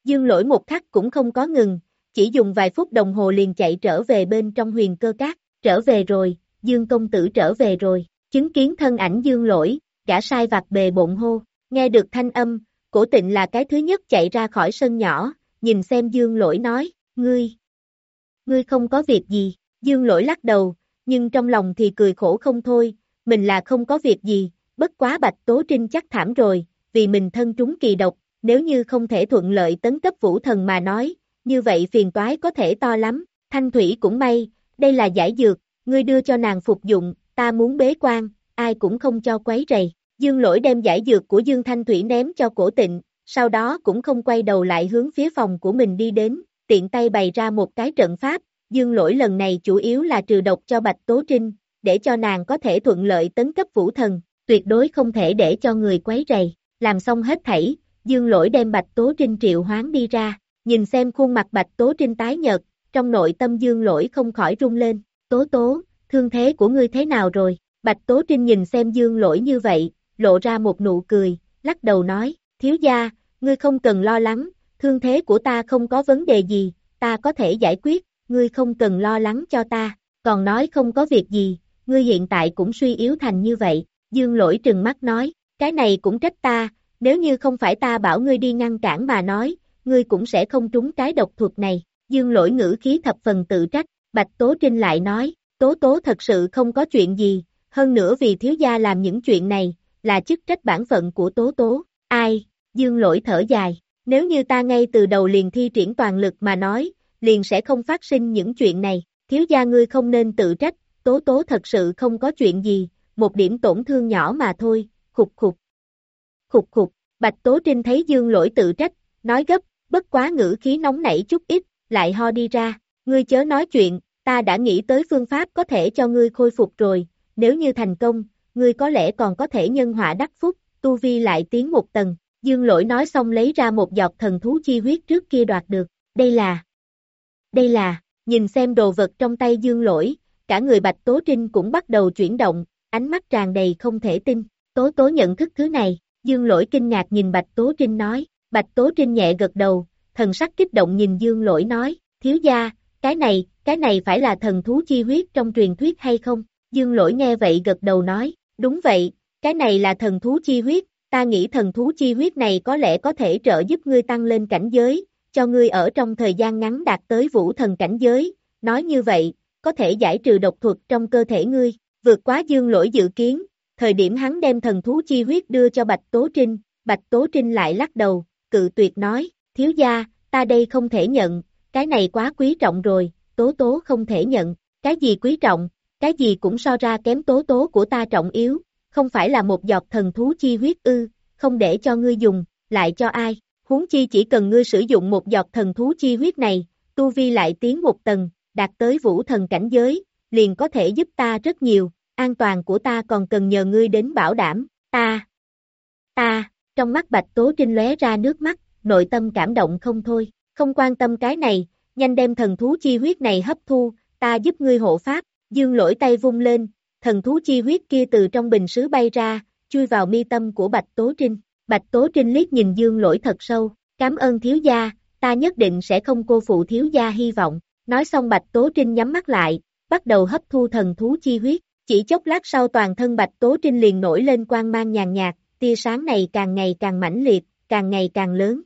Dương lỗi một khắc cũng không có ngừng, chỉ dùng vài phút đồng hồ liền chạy trở về bên trong huyền cơ cát, trở về rồi, Dương công tử trở về rồi, chứng kiến thân ảnh Dương lỗi, gã sai vặt bề bộn hô, nghe được thanh âm, cổ tịnh là cái thứ nhất chạy ra khỏi sân nhỏ, nhìn xem dương lỗi nói, ngươi, ngươi không có việc gì, dương lỗi lắc đầu, nhưng trong lòng thì cười khổ không thôi, mình là không có việc gì, bất quá bạch tố trinh chắc thảm rồi, vì mình thân trúng kỳ độc, nếu như không thể thuận lợi tấn cấp vũ thần mà nói, như vậy phiền toái có thể to lắm, thanh thủy cũng may, đây là giải dược, ngươi đưa cho nàng phục dụng, ta muốn bế quan, ai cũng không cho quấy rầy. Dương lỗi đem giải dược của Dương Thanh Thủy ném cho cổ tịnh, sau đó cũng không quay đầu lại hướng phía phòng của mình đi đến, tiện tay bày ra một cái trận pháp, Dương lỗi lần này chủ yếu là trừ độc cho Bạch Tố Trinh, để cho nàng có thể thuận lợi tấn cấp vũ thần, tuyệt đối không thể để cho người quấy rầy, làm xong hết thảy, Dương lỗi đem Bạch Tố Trinh triệu hoán đi ra, nhìn xem khuôn mặt Bạch Tố Trinh tái nhợt, trong nội tâm Dương lỗi không khỏi rung lên, Tố Tố, thương thế của ngươi thế nào rồi? Bạch Tố Trinh nhìn xem Dương lỗi như vậy, lộ ra một nụ cười, lắc đầu nói, thiếu gia, ngươi không cần lo lắng, thương thế của ta không có vấn đề gì, ta có thể giải quyết, ngươi không cần lo lắng cho ta, còn nói không có việc gì, ngươi hiện tại cũng suy yếu thành như vậy, dương lỗi trừng mắt nói, cái này cũng trách ta, nếu như không phải ta bảo ngươi đi ngăn cản mà nói, ngươi cũng sẽ không trúng cái độc thuật này, dương lỗi ngữ khí thập phần tự trách, Bạch Tố Trinh lại nói, Tố Tố thật sự không có chuyện gì, hơn nữa vì thiếu gia làm những chuyện này, là chức trách bản phận của Tố Tố, ai, dương lỗi thở dài, nếu như ta ngay từ đầu liền thi triển toàn lực mà nói, liền sẽ không phát sinh những chuyện này, thiếu gia ngươi không nên tự trách, Tố Tố thật sự không có chuyện gì, một điểm tổn thương nhỏ mà thôi, khục khục. Khục khục, Bạch Tố Trinh thấy dương lỗi tự trách, nói gấp, bất quá ngữ khí nóng nảy chút ít, lại ho đi ra, ngươi chớ nói chuyện, ta đã nghĩ tới phương pháp có thể cho ngươi khôi phục rồi, nếu như thành công, ngươi có lẽ còn có thể nhân họa đắc phúc, tu vi lại tiến một tầng, dương lỗi nói xong lấy ra một giọt thần thú chi huyết trước kia đoạt được, đây là, đây là, nhìn xem đồ vật trong tay dương lỗi, cả người Bạch Tố Trinh cũng bắt đầu chuyển động, ánh mắt tràn đầy không thể tin, Tố Tố nhận thức thứ này, dương lỗi kinh ngạc nhìn Bạch Tố Trinh nói, Bạch Tố Trinh nhẹ gật đầu, thần sắc kích động nhìn dương lỗi nói, thiếu gia, cái này, cái này phải là thần thú chi huyết trong truyền thuyết hay không? Dương lỗi nghe vậy gật đầu nói, đúng vậy, cái này là thần thú chi huyết, ta nghĩ thần thú chi huyết này có lẽ có thể trợ giúp ngươi tăng lên cảnh giới, cho ngươi ở trong thời gian ngắn đạt tới vũ thần cảnh giới, nói như vậy, có thể giải trừ độc thuật trong cơ thể ngươi, vượt quá dương lỗi dự kiến, thời điểm hắn đem thần thú chi huyết đưa cho Bạch Tố Trinh, Bạch Tố Trinh lại lắc đầu, cự tuyệt nói, thiếu gia, ta đây không thể nhận, cái này quá quý trọng rồi, Tố Tố không thể nhận, cái gì quý trọng, cái gì cũng so ra kém Tố Tố của ta trọng yếu, không phải là một giọt thần thú chi huyết ư, không để cho ngươi dùng, lại cho ai, huống chi chỉ cần ngươi sử dụng một giọt thần thú chi huyết này, tu vi lại tiến một tầng, đạt tới vũ thần cảnh giới, liền có thể giúp ta rất nhiều, an toàn của ta còn cần nhờ ngươi đến bảo đảm, ta, ta, trong mắt Bạch Tố Trinh lóe ra nước mắt, nội tâm cảm động không thôi, không quan tâm cái này, nhanh đem thần thú chi huyết này hấp thu, ta giúp ngươi hộ pháp, dương lỗi tay vung lên, thần thú chi huyết kia từ trong bình sứ bay ra, chui vào mi tâm của Bạch Tố Trinh, Bạch Tố Trinh liếc nhìn dương lỗi thật sâu, cảm ơn thiếu gia, ta nhất định sẽ không cô phụ thiếu gia hy vọng, nói xong Bạch Tố Trinh nhắm mắt lại, bắt đầu hấp thu thần thú chi huyết, chỉ chốc lát sau toàn thân Bạch Tố Trinh liền nổi lên quang mang nhàn nhạt, tia sáng này càng ngày càng mãnh liệt, càng ngày càng lớn,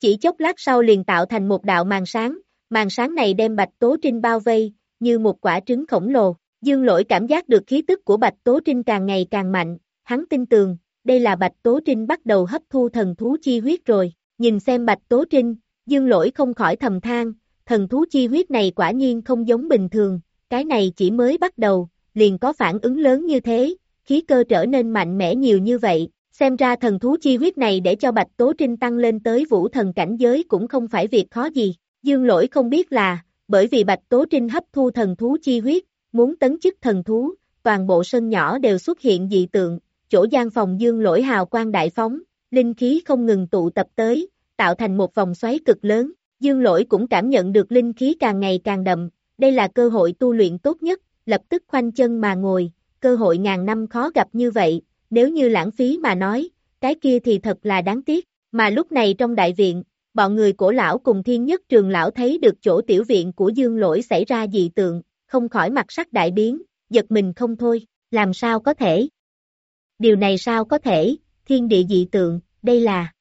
chỉ chốc lát sau liền tạo thành một đạo màn sáng, màn sáng này đem Bạch Tố Trinh bao vây, như một quả trứng khổng lồ. Dương lỗi cảm giác được khí tức của Bạch Tố Trinh càng ngày càng mạnh, hắn tin tường, đây là Bạch Tố Trinh bắt đầu hấp thu thần thú chi huyết rồi. Nhìn xem Bạch Tố Trinh, Dương lỗi không khỏi thầm than, thần thú chi huyết này quả nhiên không giống bình thường, cái này chỉ mới bắt đầu, liền có phản ứng lớn như thế, khí cơ trở nên mạnh mẽ nhiều như vậy, Xem ra thần thú chi huyết này để cho Bạch Tố Trinh tăng lên tới vũ thần cảnh giới cũng không phải việc khó gì. Dương lỗi không biết là, bởi vì Bạch Tố Trinh hấp thu thần thú chi huyết, muốn tấn chức thần thú, toàn bộ sân nhỏ đều xuất hiện dị tượng, chỗ gian phòng dương lỗi hào quang đại phóng, linh khí không ngừng tụ tập tới, tạo thành một vòng xoáy cực lớn. Dương lỗi cũng cảm nhận được linh khí càng ngày càng đậm, đây là cơ hội tu luyện tốt nhất, lập tức khoanh chân mà ngồi, cơ hội ngàn năm khó gặp như vậy, nếu như lãng phí mà nói, cái kia thì thật là đáng tiếc, mà lúc này trong đại viện, bọn người cổ lão cùng thiên nhất trường lão thấy được chỗ tiểu viện của dương lỗi xảy ra dị tượng, không khỏi mặt sắc đại biến, giật mình không thôi, làm sao có thể? Điều này sao có thể, thiên địa dị tượng, đây là,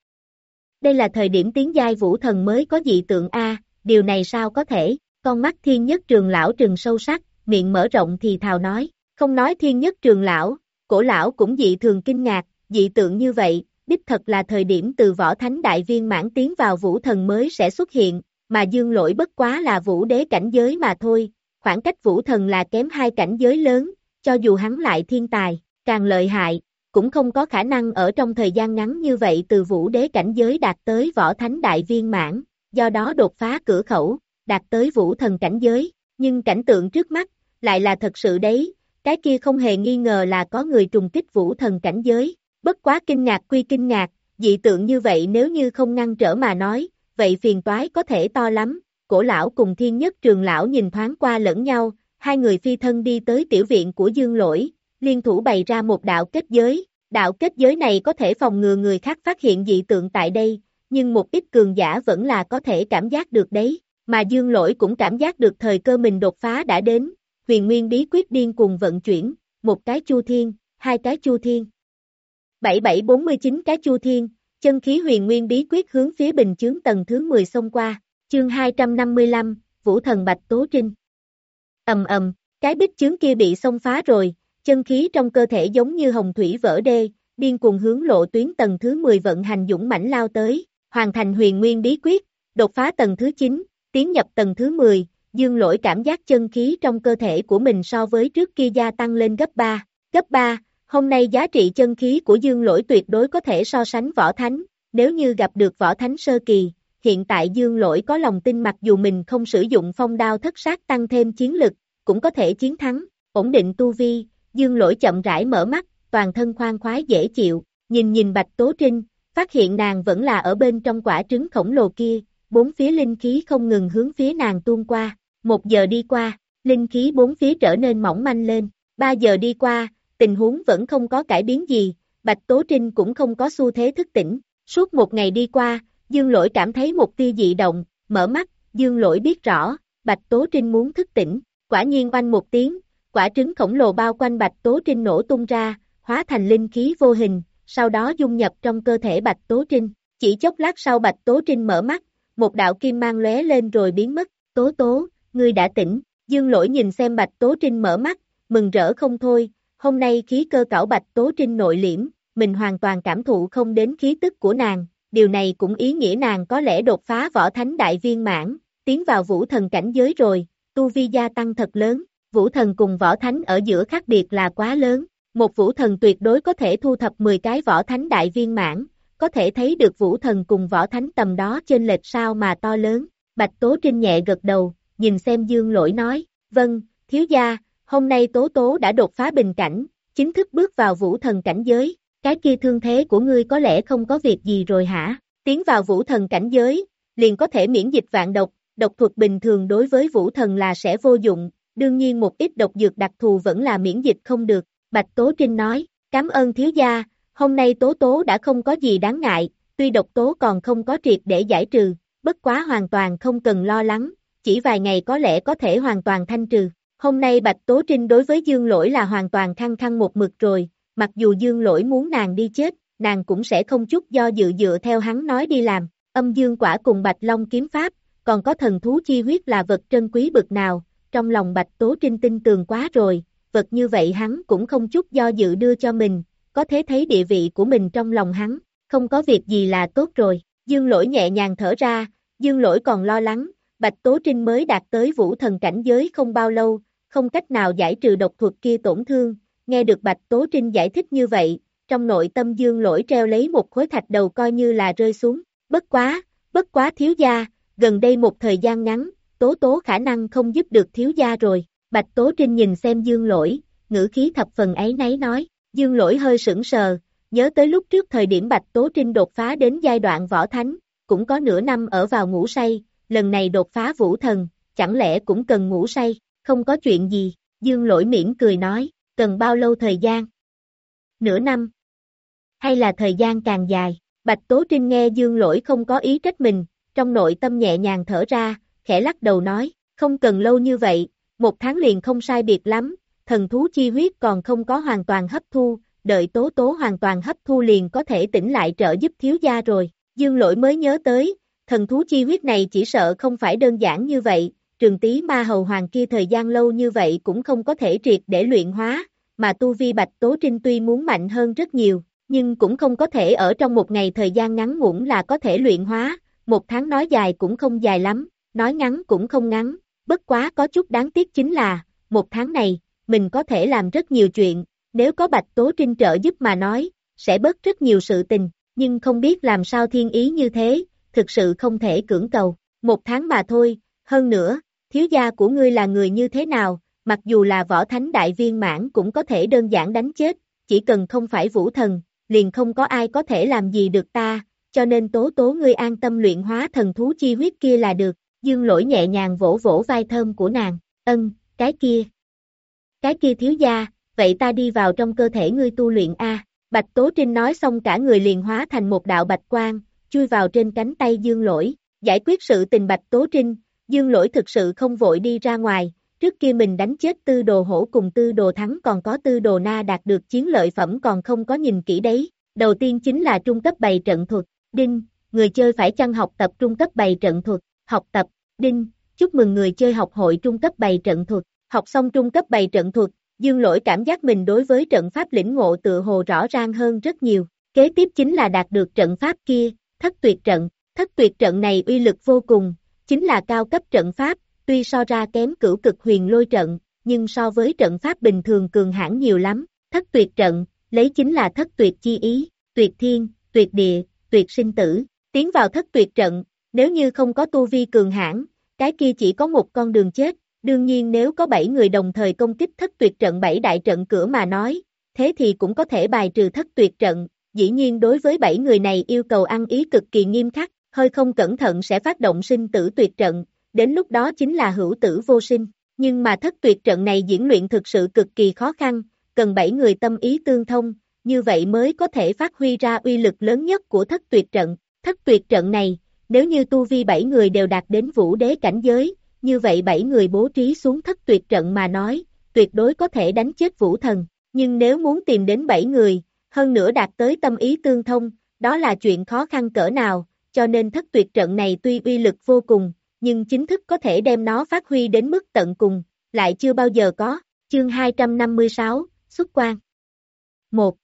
Đây là thời điểm tiến giai vũ thần mới có dị tượng A, điều này sao có thể, con mắt thiên nhất trường lão trừng sâu sắc, miệng mở rộng thì thào nói, không nói thiên nhất trường lão, cổ lão cũng dị thường kinh ngạc, dị tượng như vậy, đích thật là thời điểm từ võ thánh đại viên mãn tiến vào vũ thần mới sẽ xuất hiện, mà dương lỗi bất quá là vũ đế cảnh giới mà thôi, khoảng cách vũ thần là kém hai cảnh giới lớn, cho dù hắn lại thiên tài, càng lợi hại, cũng không có khả năng ở trong thời gian ngắn như vậy từ vũ đế cảnh giới đạt tới võ thánh đại viên mãn, do đó đột phá cửa khẩu, đạt tới vũ thần cảnh giới, nhưng cảnh tượng trước mắt, lại là thật sự đấy, cái kia không hề nghi ngờ là có người trùng kích vũ thần cảnh giới, bất quá kinh ngạc quy kinh ngạc, dị tượng như vậy nếu như không ngăn trở mà nói, vậy phiền toái có thể to lắm, cổ lão cùng thiên nhất trường lão nhìn thoáng qua lẫn nhau, hai người phi thân đi tới tiểu viện của dương lỗi, liên thủ bày ra một đạo kết giới, đạo kết giới này có thể phòng ngừa người khác phát hiện dị tượng tại đây, nhưng một ít cường giả vẫn là có thể cảm giác được đấy, mà dương lỗi cũng cảm giác được thời cơ mình đột phá đã đến, huyền nguyên bí quyết điên cùng vận chuyển, một cái chu thiên, hai cái chu thiên. 7749 cái chu thiên, chân khí huyền nguyên bí quyết hướng phía bình chướng tầng thứ 10 xông qua, chương 255, Vũ thần Bạch Tố Trinh. ầm ầm, cái bích chướng kia bị xông phá rồi, chân khí trong cơ thể giống như hồng thủy vỡ đê, điên cuồng hướng lộ tuyến tầng thứ 10 vận hành dũng mãnh lao tới, hoàn thành huyền nguyên bí quyết, đột phá tầng thứ 9, tiến nhập tầng thứ 10, dương lỗi cảm giác chân khí trong cơ thể của mình so với trước kia gia tăng lên gấp 3, gấp 3, hôm nay giá trị chân khí của dương lỗi tuyệt đối có thể so sánh võ thánh, nếu như gặp được võ thánh sơ kỳ, hiện tại dương lỗi có lòng tin mặc dù mình không sử dụng phong đao thất sát tăng thêm chiến lực, cũng có thể chiến thắng, ổn định tu vi, dương lỗi chậm rãi mở mắt, toàn thân khoan khoái dễ chịu, nhìn nhìn Bạch Tố Trinh, phát hiện nàng vẫn là ở bên trong quả trứng khổng lồ kia, bốn phía linh khí không ngừng hướng phía nàng tuôn qua, một giờ đi qua, linh khí bốn phía trở nên mỏng manh lên, ba giờ đi qua, tình huống vẫn không có cải biến gì, Bạch Tố Trinh cũng không có xu thế thức tỉnh, suốt một ngày đi qua, Dương Lỗi cảm thấy một tia dị động, mở mắt, Dương Lỗi biết rõ, Bạch Tố Trinh muốn thức tỉnh, quả nhiên oanh một tiếng, quả trứng khổng lồ bao quanh Bạch Tố Trinh nổ tung ra, hóa thành linh khí vô hình, sau đó dung nhập trong cơ thể Bạch Tố Trinh. Chỉ chốc lát sau Bạch Tố Trinh mở mắt, một đạo kim mang lóe lên rồi biến mất, Tố Tố, ngươi đã tỉnh, Dương Lỗi nhìn xem Bạch Tố Trinh mở mắt, mừng rỡ không thôi, hôm nay khí cơ cảo Bạch Tố Trinh nội liễm, mình hoàn toàn cảm thụ không đến khí tức của nàng, điều này cũng ý nghĩa nàng có lẽ đột phá võ thánh đại viên mãn, tiến vào vũ thần cảnh giới rồi, tu vi gia tăng thật lớn, vũ thần cùng võ thánh ở giữa khác biệt là quá lớn, một vũ thần tuyệt đối có thể thu thập 10 cái võ thánh đại viên mãn, có thể thấy được vũ thần cùng võ thánh tầm đó trên lệch sao mà to lớn, Bạch Tố Trinh nhẹ gật đầu, nhìn xem dương lỗi nói, vâng, thiếu gia, hôm nay Tố Tố đã đột phá bình cảnh, chính thức bước vào vũ thần cảnh giới, cái kia thương thế của ngươi có lẽ không có việc gì rồi hả, tiến vào vũ thần cảnh giới, liền có thể miễn dịch vạn độc, độc thuật bình thường đối với vũ thần là sẽ vô dụng, đương nhiên một ít độc dược đặc thù vẫn là miễn dịch không được, Bạch Tố Trinh nói, cảm ơn thiếu gia, hôm nay Tố Tố đã không có gì đáng ngại, tuy độc tố còn không có triệt để giải trừ, bất quá hoàn toàn không cần lo lắng, chỉ vài ngày có lẽ có thể hoàn toàn thanh trừ. Hôm nay Bạch Tố Trinh đối với Dương Lỗi là hoàn toàn khăng khăng một mực rồi, mặc dù Dương Lỗi muốn nàng đi chết, nàng cũng sẽ không chút do dự dựa theo hắn nói đi làm, âm dương quả cùng Bạch Long kiếm pháp, còn có thần thú chi huyết là vật trân quý bực nào, trong lòng Bạch Tố Trinh tin tường quá rồi, vật như vậy hắn cũng không chút do dự đưa cho mình, có thể thấy địa vị của mình trong lòng hắn, không có việc gì là tốt rồi, Dương Lỗi nhẹ nhàng thở ra, Dương Lỗi còn lo lắng, Bạch Tố Trinh mới đạt tới vũ thần cảnh giới không bao lâu, không cách nào giải trừ độc thuật kia tổn thương, nghe được Bạch Tố Trinh giải thích như vậy, trong nội tâm dương lỗi treo lấy một khối thạch đầu coi như là rơi xuống, bất quá, bất quá thiếu gia, gần đây một thời gian ngắn, Tố Tố khả năng không giúp được thiếu gia rồi, Bạch Tố Trinh nhìn xem dương lỗi, ngữ khí thập phần ấy nấy nói, dương lỗi hơi sững sờ, nhớ tới lúc trước thời điểm Bạch Tố Trinh đột phá đến giai đoạn võ thánh, cũng có nửa năm ở vào ngủ say, lần này đột phá vũ thần, chẳng lẽ cũng cần ngủ say, không có chuyện gì, dương lỗi miễn cười nói, cần bao lâu thời gian? Nửa năm? Hay là thời gian càng dài? Bạch Tố Trinh nghe dương lỗi không có ý trách mình, trong nội tâm nhẹ nhàng thở ra, khẽ lắc đầu nói, không cần lâu như vậy, một tháng liền không sai biệt lắm, thần thú chi huyết còn không có hoàn toàn hấp thu, đợi tố tố hoàn toàn hấp thu liền có thể tỉnh lại trợ giúp thiếu gia rồi. Dương lỗi mới nhớ tới, thần thú chi huyết này chỉ sợ không phải đơn giản như vậy, trường tí ma hầu hoàng kia thời gian lâu như vậy cũng không có thể triệt để luyện hóa, mà tu vi bạch tố trinh tuy muốn mạnh hơn rất nhiều, nhưng cũng không có thể ở trong một ngày thời gian ngắn ngủn là có thể luyện hóa, một tháng nói dài cũng không dài lắm, nói ngắn cũng không ngắn, bất quá có chút đáng tiếc chính là, một tháng này, mình có thể làm rất nhiều chuyện, nếu có Bạch Tố Trinh trợ giúp mà nói, sẽ bớt rất nhiều sự tình, nhưng không biết làm sao thiên ý như thế, thực sự không thể cưỡng cầu, một tháng mà thôi, hơn nữa, thiếu gia của ngươi là người như thế nào, mặc dù là võ thánh đại viên mãn cũng có thể đơn giản đánh chết, chỉ cần không phải vũ thần, liền không có ai có thể làm gì được ta, cho nên tố tố ngươi an tâm luyện hóa thần thú chi huyết kia là được, dương lỗi nhẹ nhàng vỗ vỗ vai thơm của nàng, ân, cái kia. Cái kia thiếu gia, vậy ta đi vào trong cơ thể ngươi tu luyện A, Bạch Tố Trinh nói xong cả người liền hóa thành một đạo bạch quang, chui vào trên cánh tay dương lỗi, giải quyết sự tình Bạch Tố Trinh, dương lỗi thực sự không vội đi ra ngoài, trước kia mình đánh chết tư đồ hổ cùng tư đồ thắng còn có tư đồ na đạt được chiến lợi phẩm còn không có nhìn kỹ đấy, đầu tiên chính là trung cấp bày trận thuật, đinh, người chơi phải chăng học tập trung cấp bày trận thuật, học tập, đinh, chúc mừng người chơi học hội trung cấp bày trận thuật, học xong trung cấp bày trận thuật, dương lỗi cảm giác mình đối với trận pháp lĩnh ngộ tự hồ rõ ràng hơn rất nhiều, kế tiếp chính là đạt được trận pháp kia, thất tuyệt trận, thất tuyệt trận này uy lực vô cùng, chính là cao cấp trận pháp, tuy so ra kém cửu cực huyền lôi trận, nhưng so với trận pháp bình thường cường hãn nhiều lắm, thất tuyệt trận, lấy chính là thất tuyệt chi ý, tuyệt thiên, tuyệt địa, tuyệt sinh tử, tiến vào thất tuyệt trận, nếu như không có tu vi cường hãn, cái kia chỉ có một con đường chết, đương nhiên nếu có 7 người đồng thời công kích thất tuyệt trận 7 đại trận cửa mà nói, thế thì cũng có thể bài trừ thất tuyệt trận, dĩ nhiên đối với 7 người này yêu cầu ăn ý cực kỳ nghiêm khắc, hơi không cẩn thận sẽ phát động sinh tử tuyệt trận, đến lúc đó chính là hữu tử vô sinh, nhưng mà thất tuyệt trận này diễn luyện thực sự cực kỳ khó khăn, cần 7 người tâm ý tương thông, như vậy mới có thể phát huy ra uy lực lớn nhất của thất tuyệt trận, thất tuyệt trận này, nếu như tu vi 7 người đều đạt đến vũ đế cảnh giới, như vậy 7 người bố trí xuống thất tuyệt trận mà nói, tuyệt đối có thể đánh chết vũ thần, nhưng nếu muốn tìm đến 7 người, hơn nữa đạt tới tâm ý tương thông, đó là chuyện khó khăn cỡ nào, cho nên thất tuyệt trận này tuy uy lực vô cùng, nhưng chính thức có thể đem nó phát huy đến mức tận cùng, lại chưa bao giờ có. Chương 256, xuất quan 1.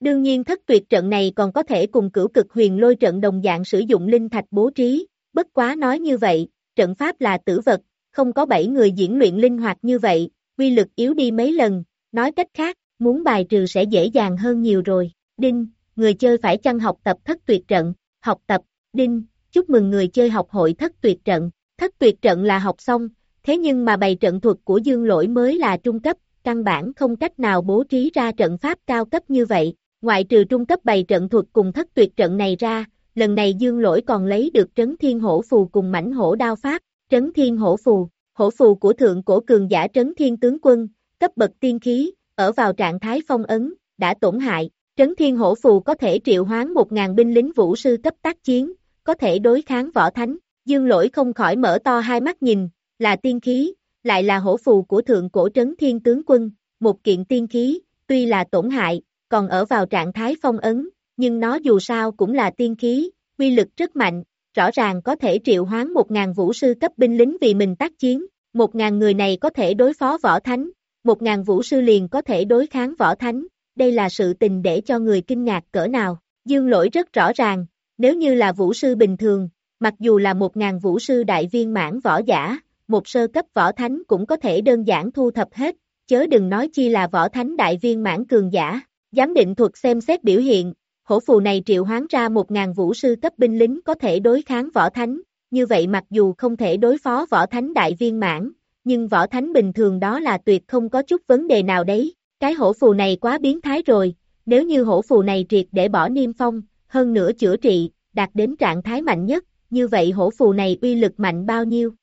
Đương nhiên thất tuyệt trận này còn có thể cùng cửu cực huyền lôi trận đồng dạng sử dụng linh thạch bố trí, bất quá nói như vậy, trận pháp là tử vật, không có 7 người diễn luyện linh hoạt như vậy, quy lực yếu đi mấy lần, nói cách khác, muốn bài trừ sẽ dễ dàng hơn nhiều rồi. Đinh, người chơi phải chăng học tập thất tuyệt trận, học tập, đinh, chúc mừng người chơi học hội thất tuyệt trận, thất tuyệt trận là học xong, thế nhưng mà bày trận thuật của dương lỗi mới là trung cấp, căn bản không cách nào bố trí ra trận pháp cao cấp như vậy, ngoại trừ trung cấp bày trận thuật cùng thất tuyệt trận này ra, lần này dương lỗi còn lấy được trấn thiên hổ phù cùng mảnh hổ đao pháp, trấn thiên hổ phù, hổ phù của thượng cổ cường giả trấn thiên tướng quân, cấp bậc tiên khí, ở vào trạng thái phong ấn, đã tổn hại, trấn thiên hổ phù có thể triệu hoán 1.000 binh lính vũ sư cấp tác chiến, có thể đối kháng võ thánh, dương lỗi không khỏi mở to hai mắt nhìn, là tiên khí, lại là hổ phù của thượng cổ trấn thiên tướng quân, một kiện tiên khí, tuy là tổn hại, còn ở vào trạng thái phong ấn, nhưng nó dù sao cũng là tiên khí, quy lực rất mạnh, rõ ràng có thể triệu hoán một ngàn vũ sư cấp binh lính vì mình tác chiến, một ngàn người này có thể đối phó võ thánh, một ngàn vũ sư liền có thể đối kháng võ thánh, đây là sự tình để cho người kinh ngạc cỡ nào, dương lỗi rất rõ ràng, nếu như là vũ sư bình thường, mặc dù là một ngàn vũ sư đại viên mãn võ giả, một sơ cấp võ thánh cũng có thể đơn giản thu thập hết, chớ đừng nói chi là võ thánh đại viên mãn cường giả, giám định thuật xem xét biểu hiện, hổ phù này triệu hoán ra một ngàn vũ sư cấp binh lính có thể đối kháng võ thánh, như vậy mặc dù không thể đối phó võ thánh đại viên mãn, nhưng võ thánh bình thường đó là tuyệt không có chút vấn đề nào đấy, cái hổ phù này quá biến thái rồi, nếu như hổ phù này triệt để bỏ niêm phong, hơn nữa chữa trị, đạt đến trạng thái mạnh nhất, như vậy hổ phù này uy lực mạnh bao nhiêu?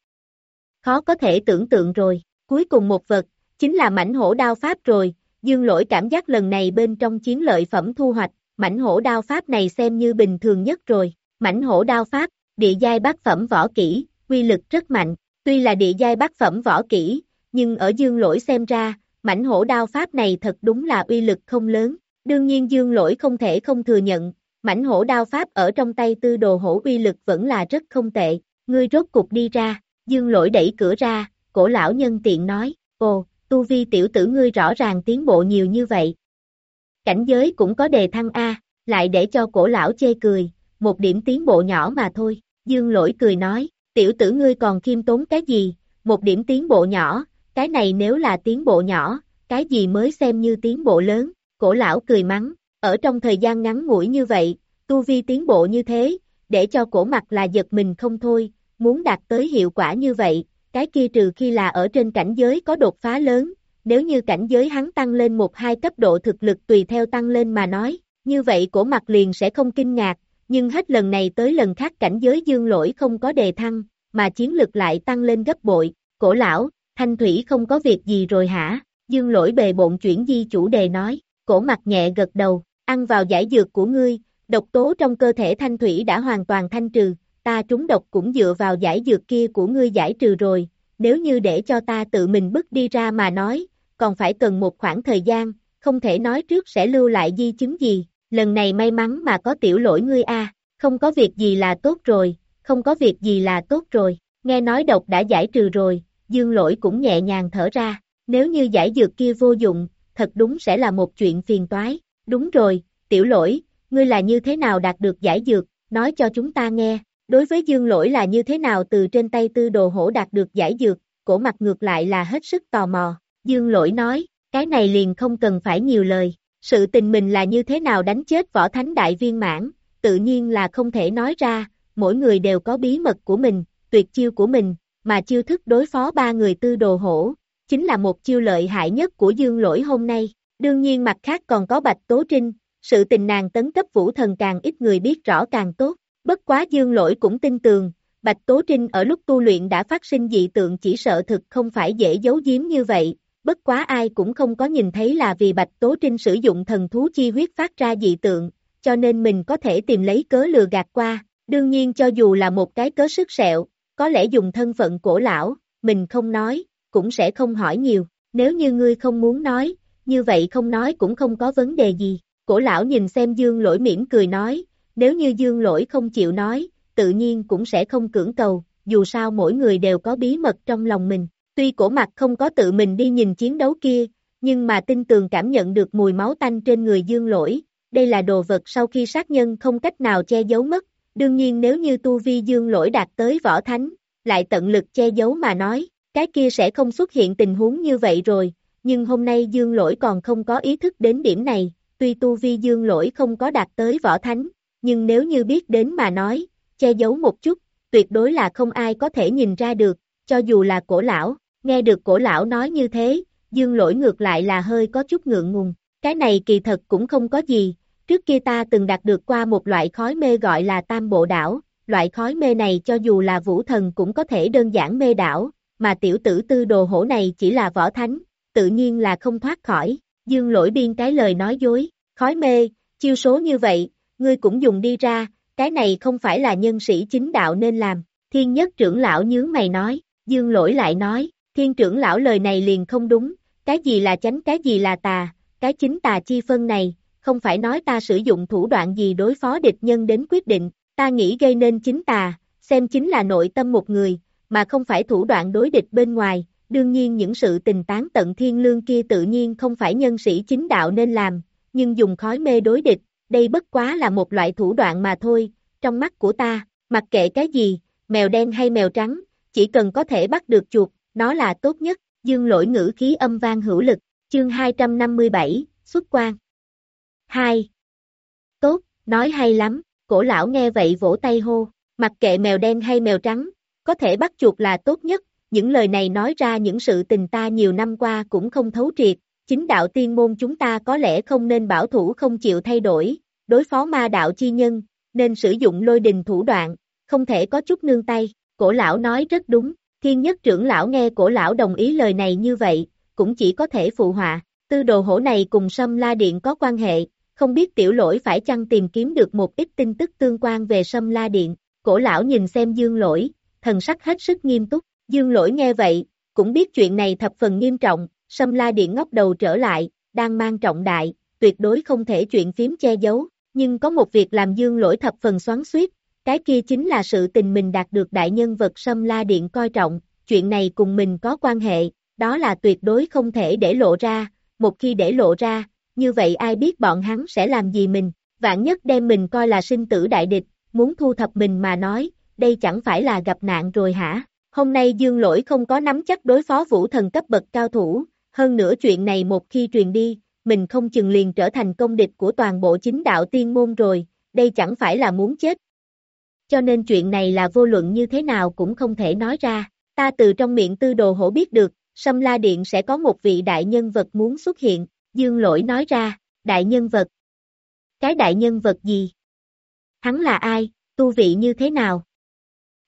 Khó có thể tưởng tượng rồi, cuối cùng một vật, chính là mảnh hổ đao pháp rồi, dương lỗi cảm giác lần này bên trong chiến lợi phẩm thu hoạch, mảnh hổ đao pháp này xem như bình thường nhất rồi, mảnh hổ đao pháp, địa giai bát phẩm võ kỹ, quy lực rất mạnh, tuy là địa giai bát phẩm võ kỹ, nhưng ở dương lỗi xem ra, mảnh hổ đao pháp này thật đúng là uy lực không lớn, đương nhiên dương lỗi không thể không thừa nhận, Mảnh hổ đao pháp ở trong tay tư đồ hổ uy lực vẫn là rất không tệ, ngươi rốt cục đi ra, dương lỗi đẩy cửa ra, cổ lão nhân tiện nói, ồ, tu vi tiểu tử ngươi rõ ràng tiến bộ nhiều như vậy. Cảnh giới cũng có đề thăng A, lại để cho cổ lão chê cười, một điểm tiến bộ nhỏ mà thôi, dương lỗi cười nói, tiểu tử ngươi còn khiêm tốn cái gì, một điểm tiến bộ nhỏ, cái này nếu là tiến bộ nhỏ, cái gì mới xem như tiến bộ lớn, cổ lão cười mắng, ở trong thời gian ngắn ngủi như vậy, tu vi tiến bộ như thế, để cho cổ mặt là giật mình không thôi, muốn đạt tới hiệu quả như vậy, cái kia trừ khi là ở trên cảnh giới có đột phá lớn, nếu như cảnh giới hắn tăng lên một hai cấp độ thực lực tùy theo tăng lên mà nói, như vậy cổ mặt liền sẽ không kinh ngạc, nhưng hết lần này tới lần khác cảnh giới dương lỗi không có đề thăng, mà chiến lực lại tăng lên gấp bội, cổ lão, thanh thủy không có việc gì rồi hả, dương lỗi bề bộn chuyển di chủ đề nói, cổ mặt nhẹ gật đầu, ăn vào giải dược của ngươi, độc tố trong cơ thể thanh thủy đã hoàn toàn thanh trừ, ta trúng độc cũng dựa vào giải dược kia của ngươi giải trừ rồi, nếu như để cho ta tự mình bước đi ra mà nói, còn phải cần một khoảng thời gian, không thể nói trước sẽ lưu lại di chứng gì, lần này may mắn mà có tiểu lỗi ngươi a, không có việc gì là tốt rồi, không có việc gì là tốt rồi, nghe nói độc đã giải trừ rồi, dương lỗi cũng nhẹ nhàng thở ra, nếu như giải dược kia vô dụng, thật đúng sẽ là một chuyện phiền toái, đúng rồi, tiểu lỗi, ngươi là như thế nào đạt được giải dược, nói cho chúng ta nghe, đối với dương lỗi là như thế nào từ trên tay tư đồ hổ đạt được giải dược, cổ mặt ngược lại là hết sức tò mò, dương lỗi nói, cái này liền không cần phải nhiều lời, sự tình mình là như thế nào đánh chết võ thánh đại viên mãn, tự nhiên là không thể nói ra, mỗi người đều có bí mật của mình, tuyệt chiêu của mình, mà chiêu thức đối phó ba người tư đồ hổ, chính là một chiêu lợi hại nhất của dương lỗi hôm nay. Đương nhiên mặt khác còn có Bạch Tố Trinh, sự tình nàng tấn cấp vũ thần càng ít người biết rõ càng tốt. Bất quá dương lỗi cũng tin tường, Bạch Tố Trinh ở lúc tu luyện đã phát sinh dị tượng chỉ sợ thực không phải dễ giấu giếm như vậy, bất quá ai cũng không có nhìn thấy là vì Bạch Tố Trinh sử dụng thần thú chi huyết phát ra dị tượng, cho nên mình có thể tìm lấy cớ lừa gạt qua, đương nhiên cho dù là một cái cớ sức sẹo, có lẽ dùng thân phận cổ lão, mình không nói, cũng sẽ không hỏi nhiều, nếu như ngươi không muốn nói, như vậy không nói cũng không có vấn đề gì. Cổ lão nhìn xem dương lỗi mỉm cười nói, nếu như dương lỗi không chịu nói, tự nhiên cũng sẽ không cưỡng cầu, dù sao mỗi người đều có bí mật trong lòng mình. Tuy cổ mặt không có tự mình đi nhìn chiến đấu kia, nhưng mà tin tường cảm nhận được mùi máu tanh trên người dương lỗi, đây là đồ vật sau khi sát nhân không cách nào che giấu mất, đương nhiên nếu như tu vi dương lỗi đạt tới võ thánh, lại tận lực che giấu mà nói, cái kia sẽ không xuất hiện tình huống như vậy rồi, nhưng hôm nay dương lỗi còn không có ý thức đến điểm này, tuy tu vi dương lỗi không có đạt tới võ thánh, nhưng nếu như biết đến mà nói, che giấu một chút, tuyệt đối là không ai có thể nhìn ra được, cho dù là cổ lão, nghe được cổ lão nói như thế, dương lỗi ngược lại là hơi có chút ngượng ngùng, cái này kỳ thật cũng không có gì, trước kia ta từng đạt được qua một loại khói mê gọi là tam bộ đảo, loại khói mê này cho dù là vũ thần cũng có thể đơn giản mê đảo, mà tiểu tử tư đồ hổ này chỉ là võ thánh, tự nhiên là không thoát khỏi, dương lỗi biên cái lời nói dối, khói mê, chiêu số như vậy, ngươi cũng dùng đi ra, cái này không phải là nhân sĩ chính đạo nên làm, thiên nhất trưởng lão nhướng mày nói, dương lỗi lại nói, thiên trưởng lão lời này liền không đúng, cái gì là chánh cái gì là tà, cái chính tà chi phân này, không phải nói ta sử dụng thủ đoạn gì đối phó địch nhân đến quyết định, ta nghĩ gây nên chính tà, xem chính là nội tâm một người, mà không phải thủ đoạn đối địch bên ngoài, đương nhiên những sự tình tán tận thiên lương kia tự nhiên không phải nhân sĩ chính đạo nên làm, nhưng dùng khói mê đối địch, đây bất quá là một loại thủ đoạn mà thôi, trong mắt của ta, mặc kệ cái gì, mèo đen hay mèo trắng, chỉ cần có thể bắt được chuột, nó là tốt nhất, dương lỗi ngữ khí âm vang hữu lực, chương 257, xuất quan. 2. Tốt, nói hay lắm, cổ lão nghe vậy vỗ tay hô, mặc kệ mèo đen hay mèo trắng, có thể bắt chuột là tốt nhất, những lời này nói ra những sự tình ta nhiều năm qua cũng không thấu triệt, chính đạo tiên môn chúng ta có lẽ không nên bảo thủ không chịu thay đổi, đối phó ma đạo chi nhân, nên sử dụng lôi đình thủ đoạn, không thể có chút nương tay, cổ lão nói rất đúng, thiên nhất trưởng lão nghe cổ lão đồng ý lời này như vậy, cũng chỉ có thể phụ họa, tư đồ hổ này cùng sâm la điện có quan hệ, không biết tiểu lỗi phải chăng tìm kiếm được một ít tin tức tương quan về sâm la điện, cổ lão nhìn xem dương lỗi, thần sắc hết sức nghiêm túc, dương lỗi nghe vậy, cũng biết chuyện này thập phần nghiêm trọng, sâm la điện ngóc đầu trở lại, đang mang trọng đại, tuyệt đối không thể chuyện phím che giấu, nhưng có một việc làm dương lỗi thập phần xoắn suýt, cái kia chính là sự tình mình đạt được đại nhân vật Sâm La Điện coi trọng, chuyện này cùng mình có quan hệ, đó là tuyệt đối không thể để lộ ra, một khi để lộ ra, như vậy ai biết bọn hắn sẽ làm gì mình, vạn nhất đem mình coi là sinh tử đại địch, muốn thu thập mình mà nói, đây chẳng phải là gặp nạn rồi hả? Hôm nay dương lỗi không có nắm chắc đối phó vũ thần cấp bậc cao thủ, hơn nữa chuyện này một khi truyền đi, mình không chừng liền trở thành công địch của toàn bộ chính đạo tiên môn rồi, đây chẳng phải là muốn chết. Cho nên chuyện này là vô luận như thế nào cũng không thể nói ra, ta từ trong miệng tư đồ hổ biết được, Sâm La Điện sẽ có một vị đại nhân vật muốn xuất hiện, dương lỗi nói ra, đại nhân vật. Cái đại nhân vật gì? Hắn là ai, tu vị như thế nào?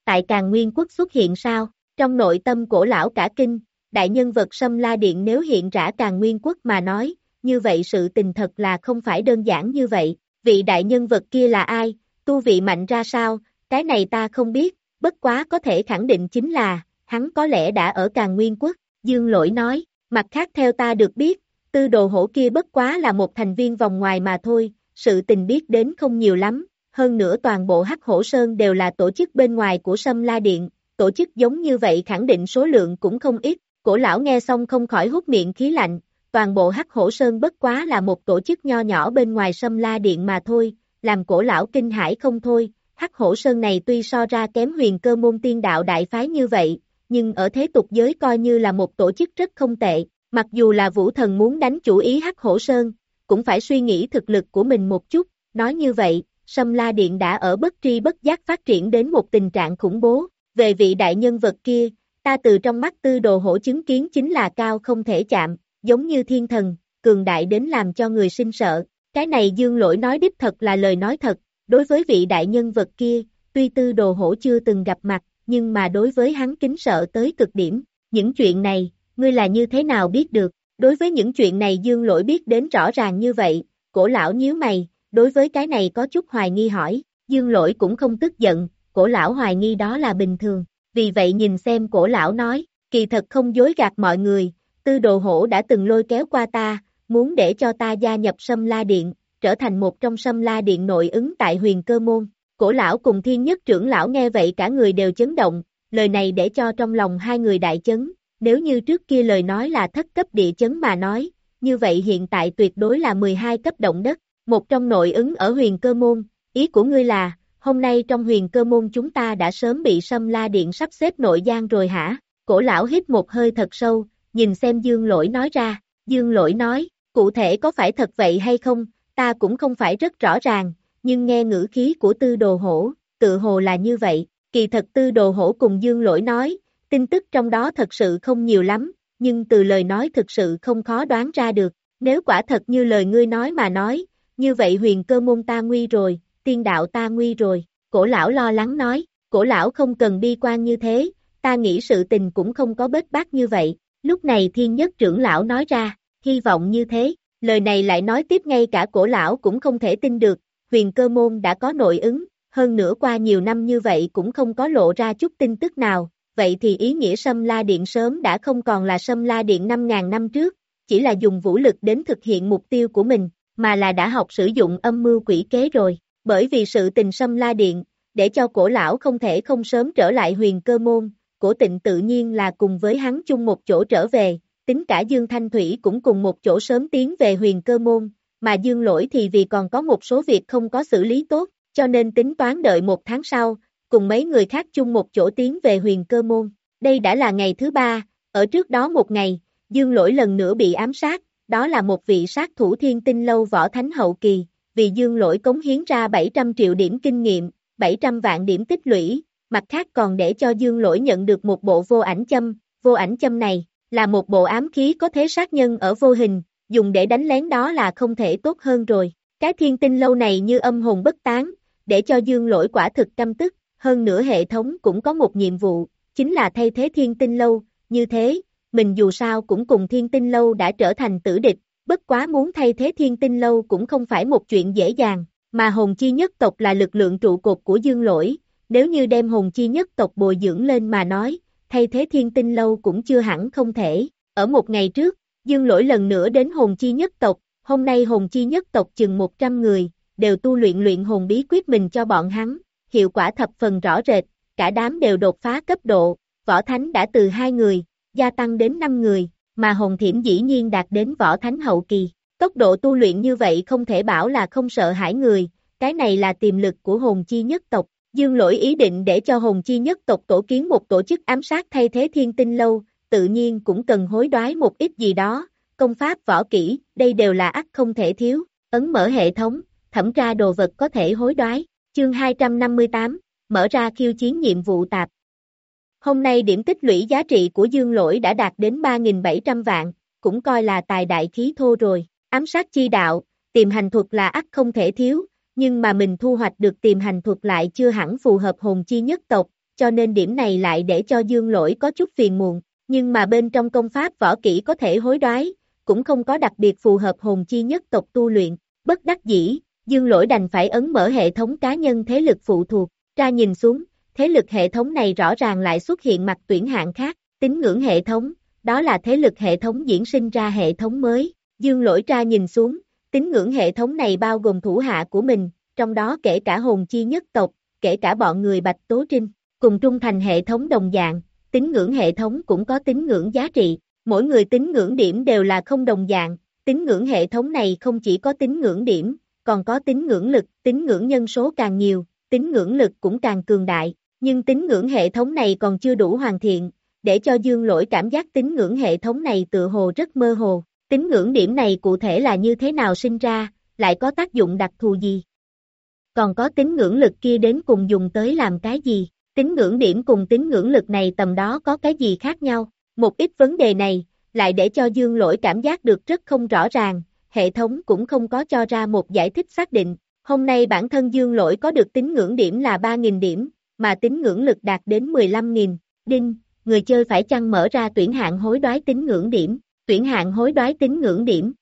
Tại càng nguyên quốc xuất hiện sao? Trong nội tâm cổ lão cả kinh, đại nhân vật Sâm La Điện nếu hiện rã càng nguyên quốc mà nói, như vậy sự tình thật là không phải đơn giản như vậy, vị đại nhân vật kia là ai, tu vị mạnh ra sao, cái này ta không biết, bất quá có thể khẳng định chính là, hắn có lẽ đã ở càng nguyên quốc, dương lỗi nói, mặt khác theo ta được biết, tư đồ hổ kia bất quá là một thành viên vòng ngoài mà thôi, sự tình biết đến không nhiều lắm, hơn nữa toàn bộ hắc hổ sơn đều là tổ chức bên ngoài của Sâm La Điện, tổ chức giống như vậy khẳng định số lượng cũng không ít, cổ lão nghe xong không khỏi hút miệng khí lạnh, toàn bộ hắc hổ sơn bất quá là một tổ chức nho nhỏ bên ngoài Sâm La Điện mà thôi, làm cổ lão kinh hãi không thôi, hắc hổ sơn này tuy so ra kém huyền cơ môn tiên đạo đại phái như vậy, nhưng ở thế tục giới coi như là một tổ chức rất không tệ, mặc dù là vũ thần muốn đánh chủ ý hắc hổ sơn, cũng phải suy nghĩ thực lực của mình một chút, nói như vậy, Sâm La Điện đã ở bất tri bất giác phát triển đến một tình trạng khủng bố, về vị đại nhân vật kia, ta từ trong mắt tư đồ hổ chứng kiến chính là cao không thể chạm, giống như thiên thần, cường đại đến làm cho người sinh sợ, cái này dương lỗi nói đích thật là lời nói thật, đối với vị đại nhân vật kia, tuy tư đồ hổ chưa từng gặp mặt, nhưng mà đối với hắn kính sợ tới cực điểm, những chuyện này, ngươi là như thế nào biết được, đối với những chuyện này dương lỗi biết đến rõ ràng như vậy, cổ lão nhíu mày, đối với cái này có chút hoài nghi hỏi, dương lỗi cũng không tức giận, cổ lão hoài nghi đó là bình thường, vì vậy nhìn xem cổ lão nói, kỳ thật không dối gạt mọi người, tư đồ hổ đã từng lôi kéo qua ta, muốn để cho ta gia nhập sâm la điện, trở thành một trong sâm la điện nội ứng tại huyền cơ môn. Cổ lão cùng thiên nhất trưởng lão nghe vậy cả người đều chấn động, lời này để cho trong lòng hai người đại chấn, nếu như trước kia lời nói là thất cấp địa chấn mà nói, như vậy hiện tại tuyệt đối là 12 cấp động đất, một trong nội ứng ở huyền cơ môn, ý của ngươi là, hôm nay trong huyền cơ môn chúng ta đã sớm bị sâm la điện sắp xếp nội gian rồi hả? Cổ lão hít một hơi thật sâu, nhìn xem dương lỗi nói ra, dương lỗi nói, cụ thể có phải thật vậy hay không, ta cũng không phải rất rõ ràng, nhưng nghe ngữ khí của tư đồ hổ, tự hồ là như vậy, kỳ thật tư đồ hổ cùng dương lỗi nói, tin tức trong đó thật sự không nhiều lắm, nhưng từ lời nói thực sự không khó đoán ra được, nếu quả thật như lời ngươi nói mà nói, như vậy huyền cơ môn ta nguy rồi, tiên đạo ta nguy rồi, cổ lão lo lắng nói, cổ lão không cần bi quan như thế, ta nghĩ sự tình cũng không có bết bát như vậy, lúc này thiên nhất trưởng lão nói ra, hy vọng như thế, lời này lại nói tiếp ngay cả cổ lão cũng không thể tin được, huyền cơ môn đã có nội ứng, hơn nữa qua nhiều năm như vậy cũng không có lộ ra chút tin tức nào, vậy thì ý nghĩa Sâm La Điện sớm đã không còn là Sâm La Điện 5.000 năm trước, chỉ là dùng vũ lực đến thực hiện mục tiêu của mình, mà là đã học sử dụng âm mưu quỷ kế rồi, bởi vì sự tình Sâm La Điện, để cho cổ lão không thể không sớm trở lại huyền cơ môn, cổ tịnh tự nhiên là cùng với hắn chung một chỗ trở về, tính cả Dương Thanh Thủy cũng cùng một chỗ sớm tiến về huyền cơ môn, mà Dương Lỗi thì vì còn có một số việc không có xử lý tốt, cho nên tính toán đợi một tháng sau, cùng mấy người khác chung một chỗ tiến về huyền cơ môn. Đây đã là ngày thứ ba, ở trước đó một ngày, Dương Lỗi lần nữa bị ám sát, đó là một vị sát thủ thiên tinh lâu võ thánh hậu kỳ, vì Dương Lỗi cống hiến ra 700 triệu điểm kinh nghiệm, 700 vạn điểm tích lũy, mặt khác còn để cho Dương Lỗi nhận được một bộ vô ảnh châm, vô ảnh châm này, là một bộ ám khí có thế sát nhân ở vô hình, dùng để đánh lén đó là không thể tốt hơn rồi. Cái thiên tinh lâu này như âm hồn bất tán, để cho dương lỗi quả thực căm tức, hơn nữa hệ thống cũng có một nhiệm vụ, chính là thay thế thiên tinh lâu, như thế, mình dù sao cũng cùng thiên tinh lâu đã trở thành tử địch, bất quá muốn thay thế thiên tinh lâu cũng không phải một chuyện dễ dàng, mà hồn chi nhất tộc là lực lượng trụ cột của dương lỗi, nếu như đem hồn chi nhất tộc bồi dưỡng lên mà nói, thay thế thiên tinh lâu cũng chưa hẳn không thể. Ở một ngày trước, Dương Lỗi lần nữa đến hồn chi nhất tộc, hôm nay hồn chi nhất tộc chừng 100 người, đều tu luyện luyện hồn bí quyết mình cho bọn hắn, hiệu quả thập phần rõ rệt, cả đám đều đột phá cấp độ, võ thánh đã từ hai người, gia tăng đến 5 người, mà hồn thiểm dĩ nhiên đạt đến võ thánh hậu kỳ. Tốc độ tu luyện như vậy không thể bảo là không sợ hãi người, cái này là tiềm lực của hồn chi nhất tộc. Dương lỗi ý định để cho Hồng chi nhất tộc tổ kiến một tổ chức ám sát thay thế thiên tinh lâu, tự nhiên cũng cần hối đoái một ít gì đó, công pháp võ kỹ, đây đều là ắt không thể thiếu, ấn mở hệ thống, thẩm tra đồ vật có thể hối đoái, chương 258, mở ra khiêu chiến nhiệm vụ tạp. Hôm nay điểm tích lũy giá trị của dương lỗi đã đạt đến 3.700 vạn, cũng coi là tài đại khí thô rồi, ám sát chi đạo, tìm hành thuật là ắt không thể thiếu, nhưng mà mình thu hoạch được tìm hành thuật lại chưa hẳn phù hợp hồn chi nhất tộc, cho nên điểm này lại để cho dương lỗi có chút phiền muộn, nhưng mà bên trong công pháp võ kỹ có thể hối đoái, cũng không có đặc biệt phù hợp hồn chi nhất tộc tu luyện, bất đắc dĩ, dương lỗi đành phải ấn mở hệ thống cá nhân thế lực phụ thuộc, ra nhìn xuống, thế lực hệ thống này rõ ràng lại xuất hiện mặt tuyển hạng khác, tính ngưỡng hệ thống, đó là thế lực hệ thống diễn sinh ra hệ thống mới, dương lỗi ra nhìn xuống, tính ngưỡng hệ thống này bao gồm thủ hạ của mình, trong đó kể cả hồn chi nhất tộc, kể cả bọn người Bạch Tố Trinh, cùng trung thành hệ thống đồng dạng, tính ngưỡng hệ thống cũng có tính ngưỡng giá trị, mỗi người tính ngưỡng điểm đều là không đồng dạng, tính ngưỡng hệ thống này không chỉ có tính ngưỡng điểm, còn có tính ngưỡng lực, tính ngưỡng nhân số càng nhiều, tính ngưỡng lực cũng càng cường đại, nhưng tính ngưỡng hệ thống này còn chưa đủ hoàn thiện, để cho dương lỗi cảm giác tính ngưỡng hệ thống này tự hồ rất mơ hồ, tính ngưỡng điểm này cụ thể là như thế nào sinh ra, lại có tác dụng đặc thù gì. Còn có tính ngưỡng lực kia đến cùng dùng tới làm cái gì, tính ngưỡng điểm cùng tính ngưỡng lực này tầm đó có cái gì khác nhau, một ít vấn đề này, lại để cho dương lỗi cảm giác được rất không rõ ràng, hệ thống cũng không có cho ra một giải thích xác định, hôm nay bản thân dương lỗi có được tính ngưỡng điểm là 3.000 điểm, mà tính ngưỡng lực đạt đến 15.000, đinh, người chơi phải chăng mở ra tuyển hạng hối đoái tính ngưỡng điểm, tuyển hạng hối đoái tính ngưỡng điểm.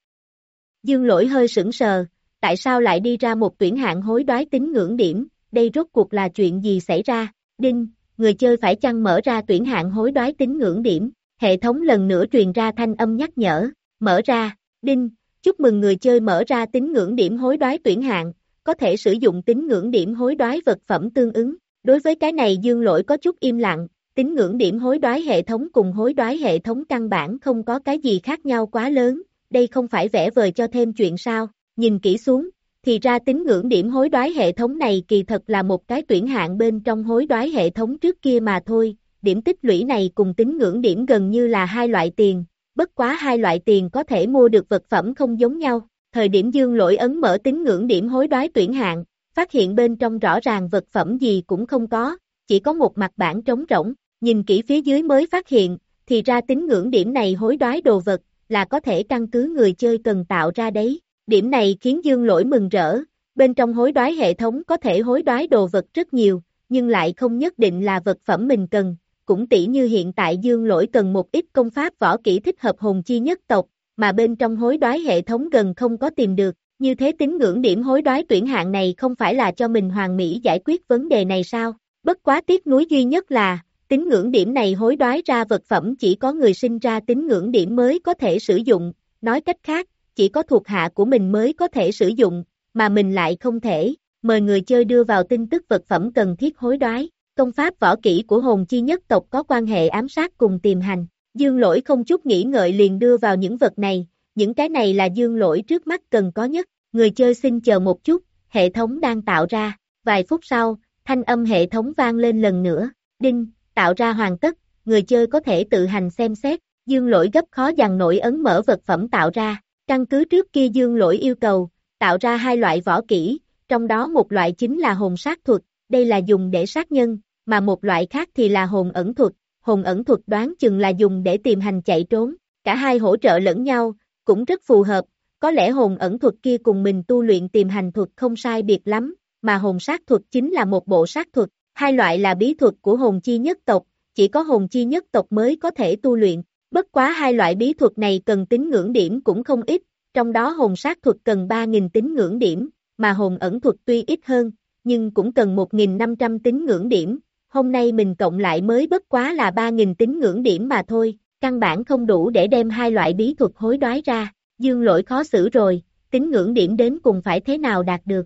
Dương lỗi hơi sững sờ, tại sao lại đi ra một tuyển hạng hối đoái tính ngưỡng điểm, đây rốt cuộc là chuyện gì xảy ra, đinh, người chơi phải chăng mở ra tuyển hạng hối đoái tính ngưỡng điểm, hệ thống lần nữa truyền ra thanh âm nhắc nhở, mở ra, đinh, chúc mừng người chơi mở ra tính ngưỡng điểm hối đoái tuyển hạng, có thể sử dụng tính ngưỡng điểm hối đoái vật phẩm tương ứng, đối với cái này dương lỗi có chút im lặng, tính ngưỡng điểm hối đoái hệ thống cùng hối đoái hệ thống căn bản không có cái gì khác nhau quá lớn, đây không phải vẽ vời cho thêm chuyện sao, nhìn kỹ xuống, thì ra tính ngưỡng điểm hối đoái hệ thống này kỳ thật là một cái tuyển hạng bên trong hối đoái hệ thống trước kia mà thôi, điểm tích lũy này cùng tính ngưỡng điểm gần như là hai loại tiền, bất quá hai loại tiền có thể mua được vật phẩm không giống nhau, thời điểm dương lỗi ấn mở tính ngưỡng điểm hối đoái tuyển hạng, phát hiện bên trong rõ ràng vật phẩm gì cũng không có, chỉ có một mặt bản trống rỗng, nhìn kỹ phía dưới mới phát hiện, thì ra tính ngưỡng điểm này hối đoái đồ vật, là có thể căn cứ người chơi cần tạo ra đấy, điểm này khiến dương lỗi mừng rỡ, bên trong hối đoái hệ thống có thể hối đoái đồ vật rất nhiều, nhưng lại không nhất định là vật phẩm mình cần, cũng tỉ như hiện tại dương lỗi cần một ít công pháp võ kỹ thích hợp hồn chi nhất tộc, mà bên trong hối đoái hệ thống gần không có tìm được, như thế tính ngưỡng điểm hối đoái tuyển hạng này không phải là cho mình hoàn mỹ giải quyết vấn đề này sao, bất quá tiếc nuối duy nhất là, tính ngưỡng điểm này hối đoái ra vật phẩm chỉ có người sinh ra tính ngưỡng điểm mới có thể sử dụng, nói cách khác, chỉ có thuộc hạ của mình mới có thể sử dụng, mà mình lại không thể, mời người chơi đưa vào tin tức vật phẩm cần thiết hối đoái. Công pháp võ kỹ của hồn chi nhất tộc có quan hệ ám sát cùng tìm hành. Dương lỗi không chút nghĩ ngợi liền đưa vào những vật này, những cái này là dương lỗi trước mắt cần có nhất. Người chơi xin chờ một chút, hệ thống đang tạo ra. Vài phút sau, thanh âm hệ thống vang lên lần nữa. Đinh, tạo ra hoàn tất, người chơi có thể tự hành xem xét. Dương lỗi gấp khó dằn nổi ấn mở vật phẩm tạo ra. Căn cứ trước kia dương lỗi yêu cầu, tạo ra hai loại võ kỹ, trong đó một loại chính là hồn sát thuật, đây là dùng để sát nhân, mà một loại khác thì là hồn ẩn thuật, hồn ẩn thuật đoán chừng là dùng để tìm hành chạy trốn, cả hai hỗ trợ lẫn nhau, cũng rất phù hợp, có lẽ hồn ẩn thuật kia cùng mình tu luyện tìm hành thuật không sai biệt lắm, mà hồn sát thuật chính là một bộ sát thuật, hai loại là bí thuật của hồn chi nhất tộc, chỉ có hồn chi nhất tộc mới có thể tu luyện, bất quá hai loại bí thuật này cần tính ngưỡng điểm cũng không ít, trong đó hồn sát thuật cần 3.000 tính ngưỡng điểm, mà hồn ẩn thuật tuy ít hơn, nhưng cũng cần 1.500 tính ngưỡng điểm, hôm nay mình cộng lại mới bất quá là 3.000 tính ngưỡng điểm mà thôi, căn bản không đủ để đem hai loại bí thuật hối đoái ra, dương lỗi khó xử rồi, tính ngưỡng điểm đến cùng phải thế nào đạt được.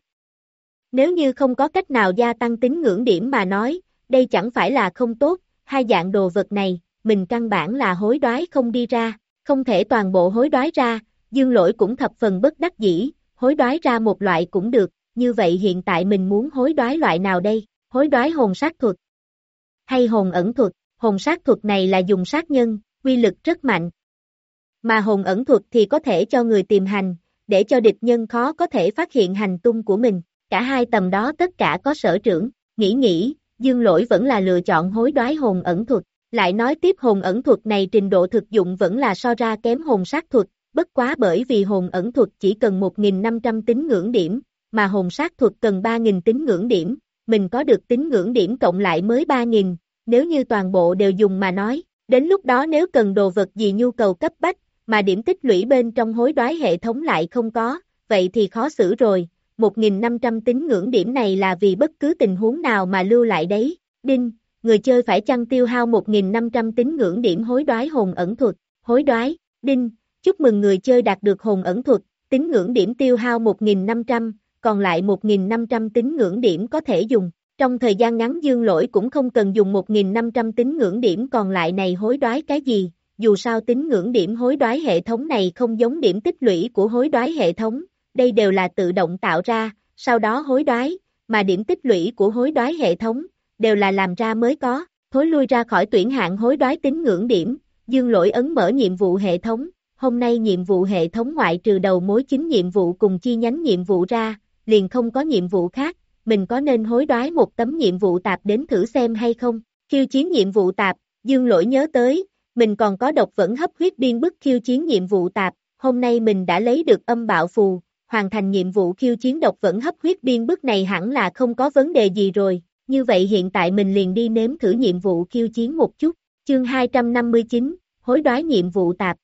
Nếu như không có cách nào gia tăng tính ngưỡng điểm mà nói, đây chẳng phải là không tốt, hai dạng đồ vật này, mình căn bản là hối đoái không đi ra, không thể toàn bộ hối đoái ra, dương lỗi cũng thập phần bất đắc dĩ, hối đoái ra một loại cũng được, như vậy hiện tại mình muốn hối đoái loại nào đây, hối đoái hồn sát thuật, hay hồn ẩn thuật, hồn sát thuật này là dùng sát nhân, quy lực rất mạnh. Mà hồn ẩn thuật thì có thể cho người tìm hành, để cho địch nhân khó có thể phát hiện hành tung của mình, cả hai tầm đó tất cả có sở trưởng, nghĩ nghĩ, dương lỗi vẫn là lựa chọn hối đoái hồn ẩn thuật, lại nói tiếp hồn ẩn thuật này trình độ thực dụng vẫn là so ra kém hồn sát thuật, bất quá bởi vì hồn ẩn thuật chỉ cần 1.500 tính ngưỡng điểm, mà hồn sát thuật cần 3.000 tính ngưỡng điểm, mình có được tính ngưỡng điểm cộng lại mới 3.000, nếu như toàn bộ đều dùng mà nói, đến lúc đó nếu cần đồ vật gì nhu cầu cấp bách, mà điểm tích lũy bên trong hối đoái hệ thống lại không có, vậy thì khó xử rồi, 1.500 tính ngưỡng điểm này là vì bất cứ tình huống nào mà lưu lại đấy, đinh, người chơi phải chăng tiêu hao 1.500 tính ngưỡng điểm hối đoái hồn ẩn thuật, hối đoái, đinh, chúc mừng người chơi đạt được hồn ẩn thuật, tính ngưỡng điểm tiêu hao 1.500, còn lại 1.500 tính ngưỡng điểm có thể dùng. Trong thời gian ngắn dương lỗi cũng không cần dùng 1.500 tính ngưỡng điểm còn lại này hối đoái cái gì, dù sao tính ngưỡng điểm hối đoái hệ thống này không giống điểm tích lũy của hối đoái hệ thống, đây đều là tự động tạo ra, sau đó hối đoái, mà điểm tích lũy của hối đoái hệ thống, đều là làm ra mới có, thối lui ra khỏi tuyển hạng hối đoái tính ngưỡng điểm, dương lỗi ấn mở nhiệm vụ hệ thống, hôm nay nhiệm vụ hệ thống ngoại trừ đầu mối chính nhiệm vụ cùng chi nhánh nhiệm vụ ra, liền không có nhiệm vụ khác, mình có nên hối đoái một tấm nhiệm vụ tạp đến thử xem hay không, khiêu chiến nhiệm vụ tạp, dương lỗi nhớ tới, mình còn có độc vẫn hấp huyết biên bức khiêu chiến nhiệm vụ tạp, hôm nay mình đã lấy được âm bạo phù, hoàn thành nhiệm vụ khiêu chiến độc vẫn hấp huyết biên bức này hẳn là không có vấn đề gì rồi, như vậy hiện tại mình liền đi nếm thử nhiệm vụ khiêu chiến một chút, chương 259, hối đoái nhiệm vụ tạp.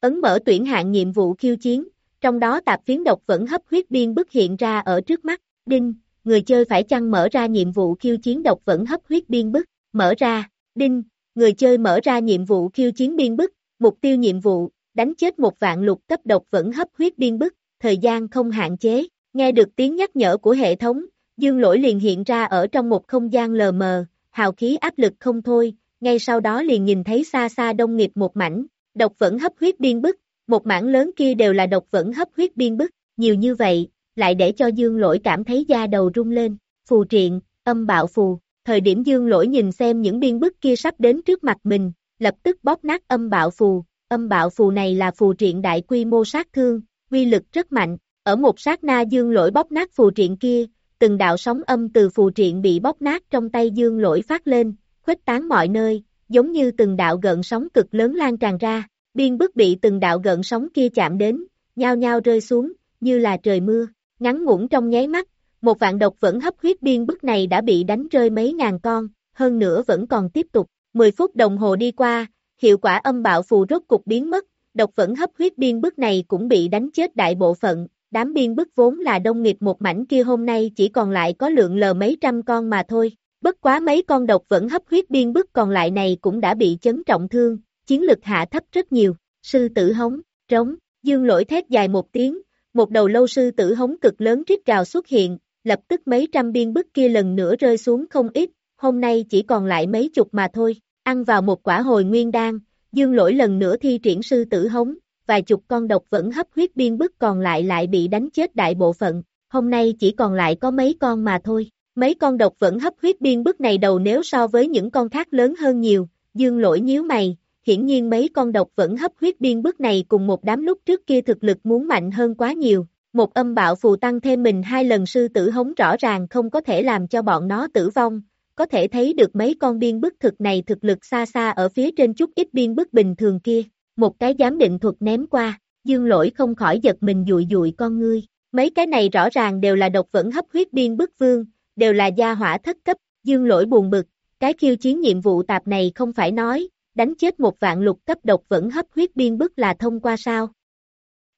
Ấn mở tuyển hạng nhiệm vụ khiêu chiến, trong đó tạp phiến độc vẫn hấp huyết biên bức hiện ra ở trước mắt, đinh, người chơi phải chăng mở ra nhiệm vụ khiêu chiến độc vẫn hấp huyết biên bức, mở ra, đinh, người chơi mở ra nhiệm vụ khiêu chiến biên bức, mục tiêu nhiệm vụ, đánh chết một vạn lục cấp độc vẫn hấp huyết biên bức, thời gian không hạn chế, nghe được tiếng nhắc nhở của hệ thống, dương lỗi liền hiện ra ở trong một không gian lờ mờ, hào khí áp lực không thôi, ngay sau đó liền nhìn thấy xa xa đông nghiệp một mảnh, độc vẫn hấp huyết biên bức, một mảng lớn kia đều là độc vẫn hấp huyết biên bức, nhiều như vậy, lại để cho dương lỗi cảm thấy da đầu rung lên, phù triện, âm bạo phù, thời điểm dương lỗi nhìn xem những biên bức kia sắp đến trước mặt mình, lập tức bóp nát âm bạo phù, âm bạo phù này là phù triện đại quy mô sát thương, quy lực rất mạnh, ở một sát na dương lỗi bóp nát phù triện kia, từng đạo sóng âm từ phù triện bị bóp nát trong tay dương lỗi phát lên, khuếch tán mọi nơi, giống như từng đạo gợn sóng cực lớn lan tràn ra, biên bức bị từng đạo gợn sóng kia chạm đến, nhao nhao rơi xuống, như là trời mưa, ngắn ngủn trong nháy mắt, một vạn độc vẫn hấp huyết biên bức này đã bị đánh rơi mấy ngàn con, hơn nữa vẫn còn tiếp tục, 10 phút đồng hồ đi qua, hiệu quả âm bạo phù rốt cục biến mất, độc vẫn hấp huyết biên bức này cũng bị đánh chết đại bộ phận, đám biên bức vốn là đông nghiệp một mảnh kia hôm nay chỉ còn lại có lượng lờ mấy trăm con mà thôi, bất quá mấy con độc vẫn hấp huyết biên bức còn lại này cũng đã bị chấn trọng thương, chiến lực hạ thấp rất nhiều, sư tử hống, trống, dương lỗi thét dài một tiếng, một đầu lâu sư tử hống cực lớn rít gào xuất hiện, lập tức mấy trăm biên bức kia lần nữa rơi xuống không ít, hôm nay chỉ còn lại mấy chục mà thôi, ăn vào một quả hồi nguyên đan, dương lỗi lần nữa thi triển sư tử hống, vài chục con độc vẫn hấp huyết biên bức còn lại lại bị đánh chết đại bộ phận, hôm nay chỉ còn lại có mấy con mà thôi. Mấy con độc vẫn hấp huyết biên bức này đầu nếu so với những con khác lớn hơn nhiều, dương lỗi nhíu mày, hiển nhiên mấy con độc vẫn hấp huyết biên bức này cùng một đám lúc trước kia thực lực muốn mạnh hơn quá nhiều, một âm bạo phù tăng thêm mình hai lần sư tử hống rõ ràng không có thể làm cho bọn nó tử vong, có thể thấy được mấy con biên bức thực này thực lực xa xa ở phía trên chút ít biên bức bình thường kia, một cái giám định thuật ném qua, dương lỗi không khỏi giật mình dụi dụi con ngươi, mấy cái này rõ ràng đều là độc vẫn hấp huyết biên bức vương, đều là gia hỏa thất cấp, dương lỗi buồn bực, cái khiêu chiến nhiệm vụ tạp này không phải nói, đánh chết một vạn lục cấp độc vẫn hấp huyết biên bức là thông qua sao.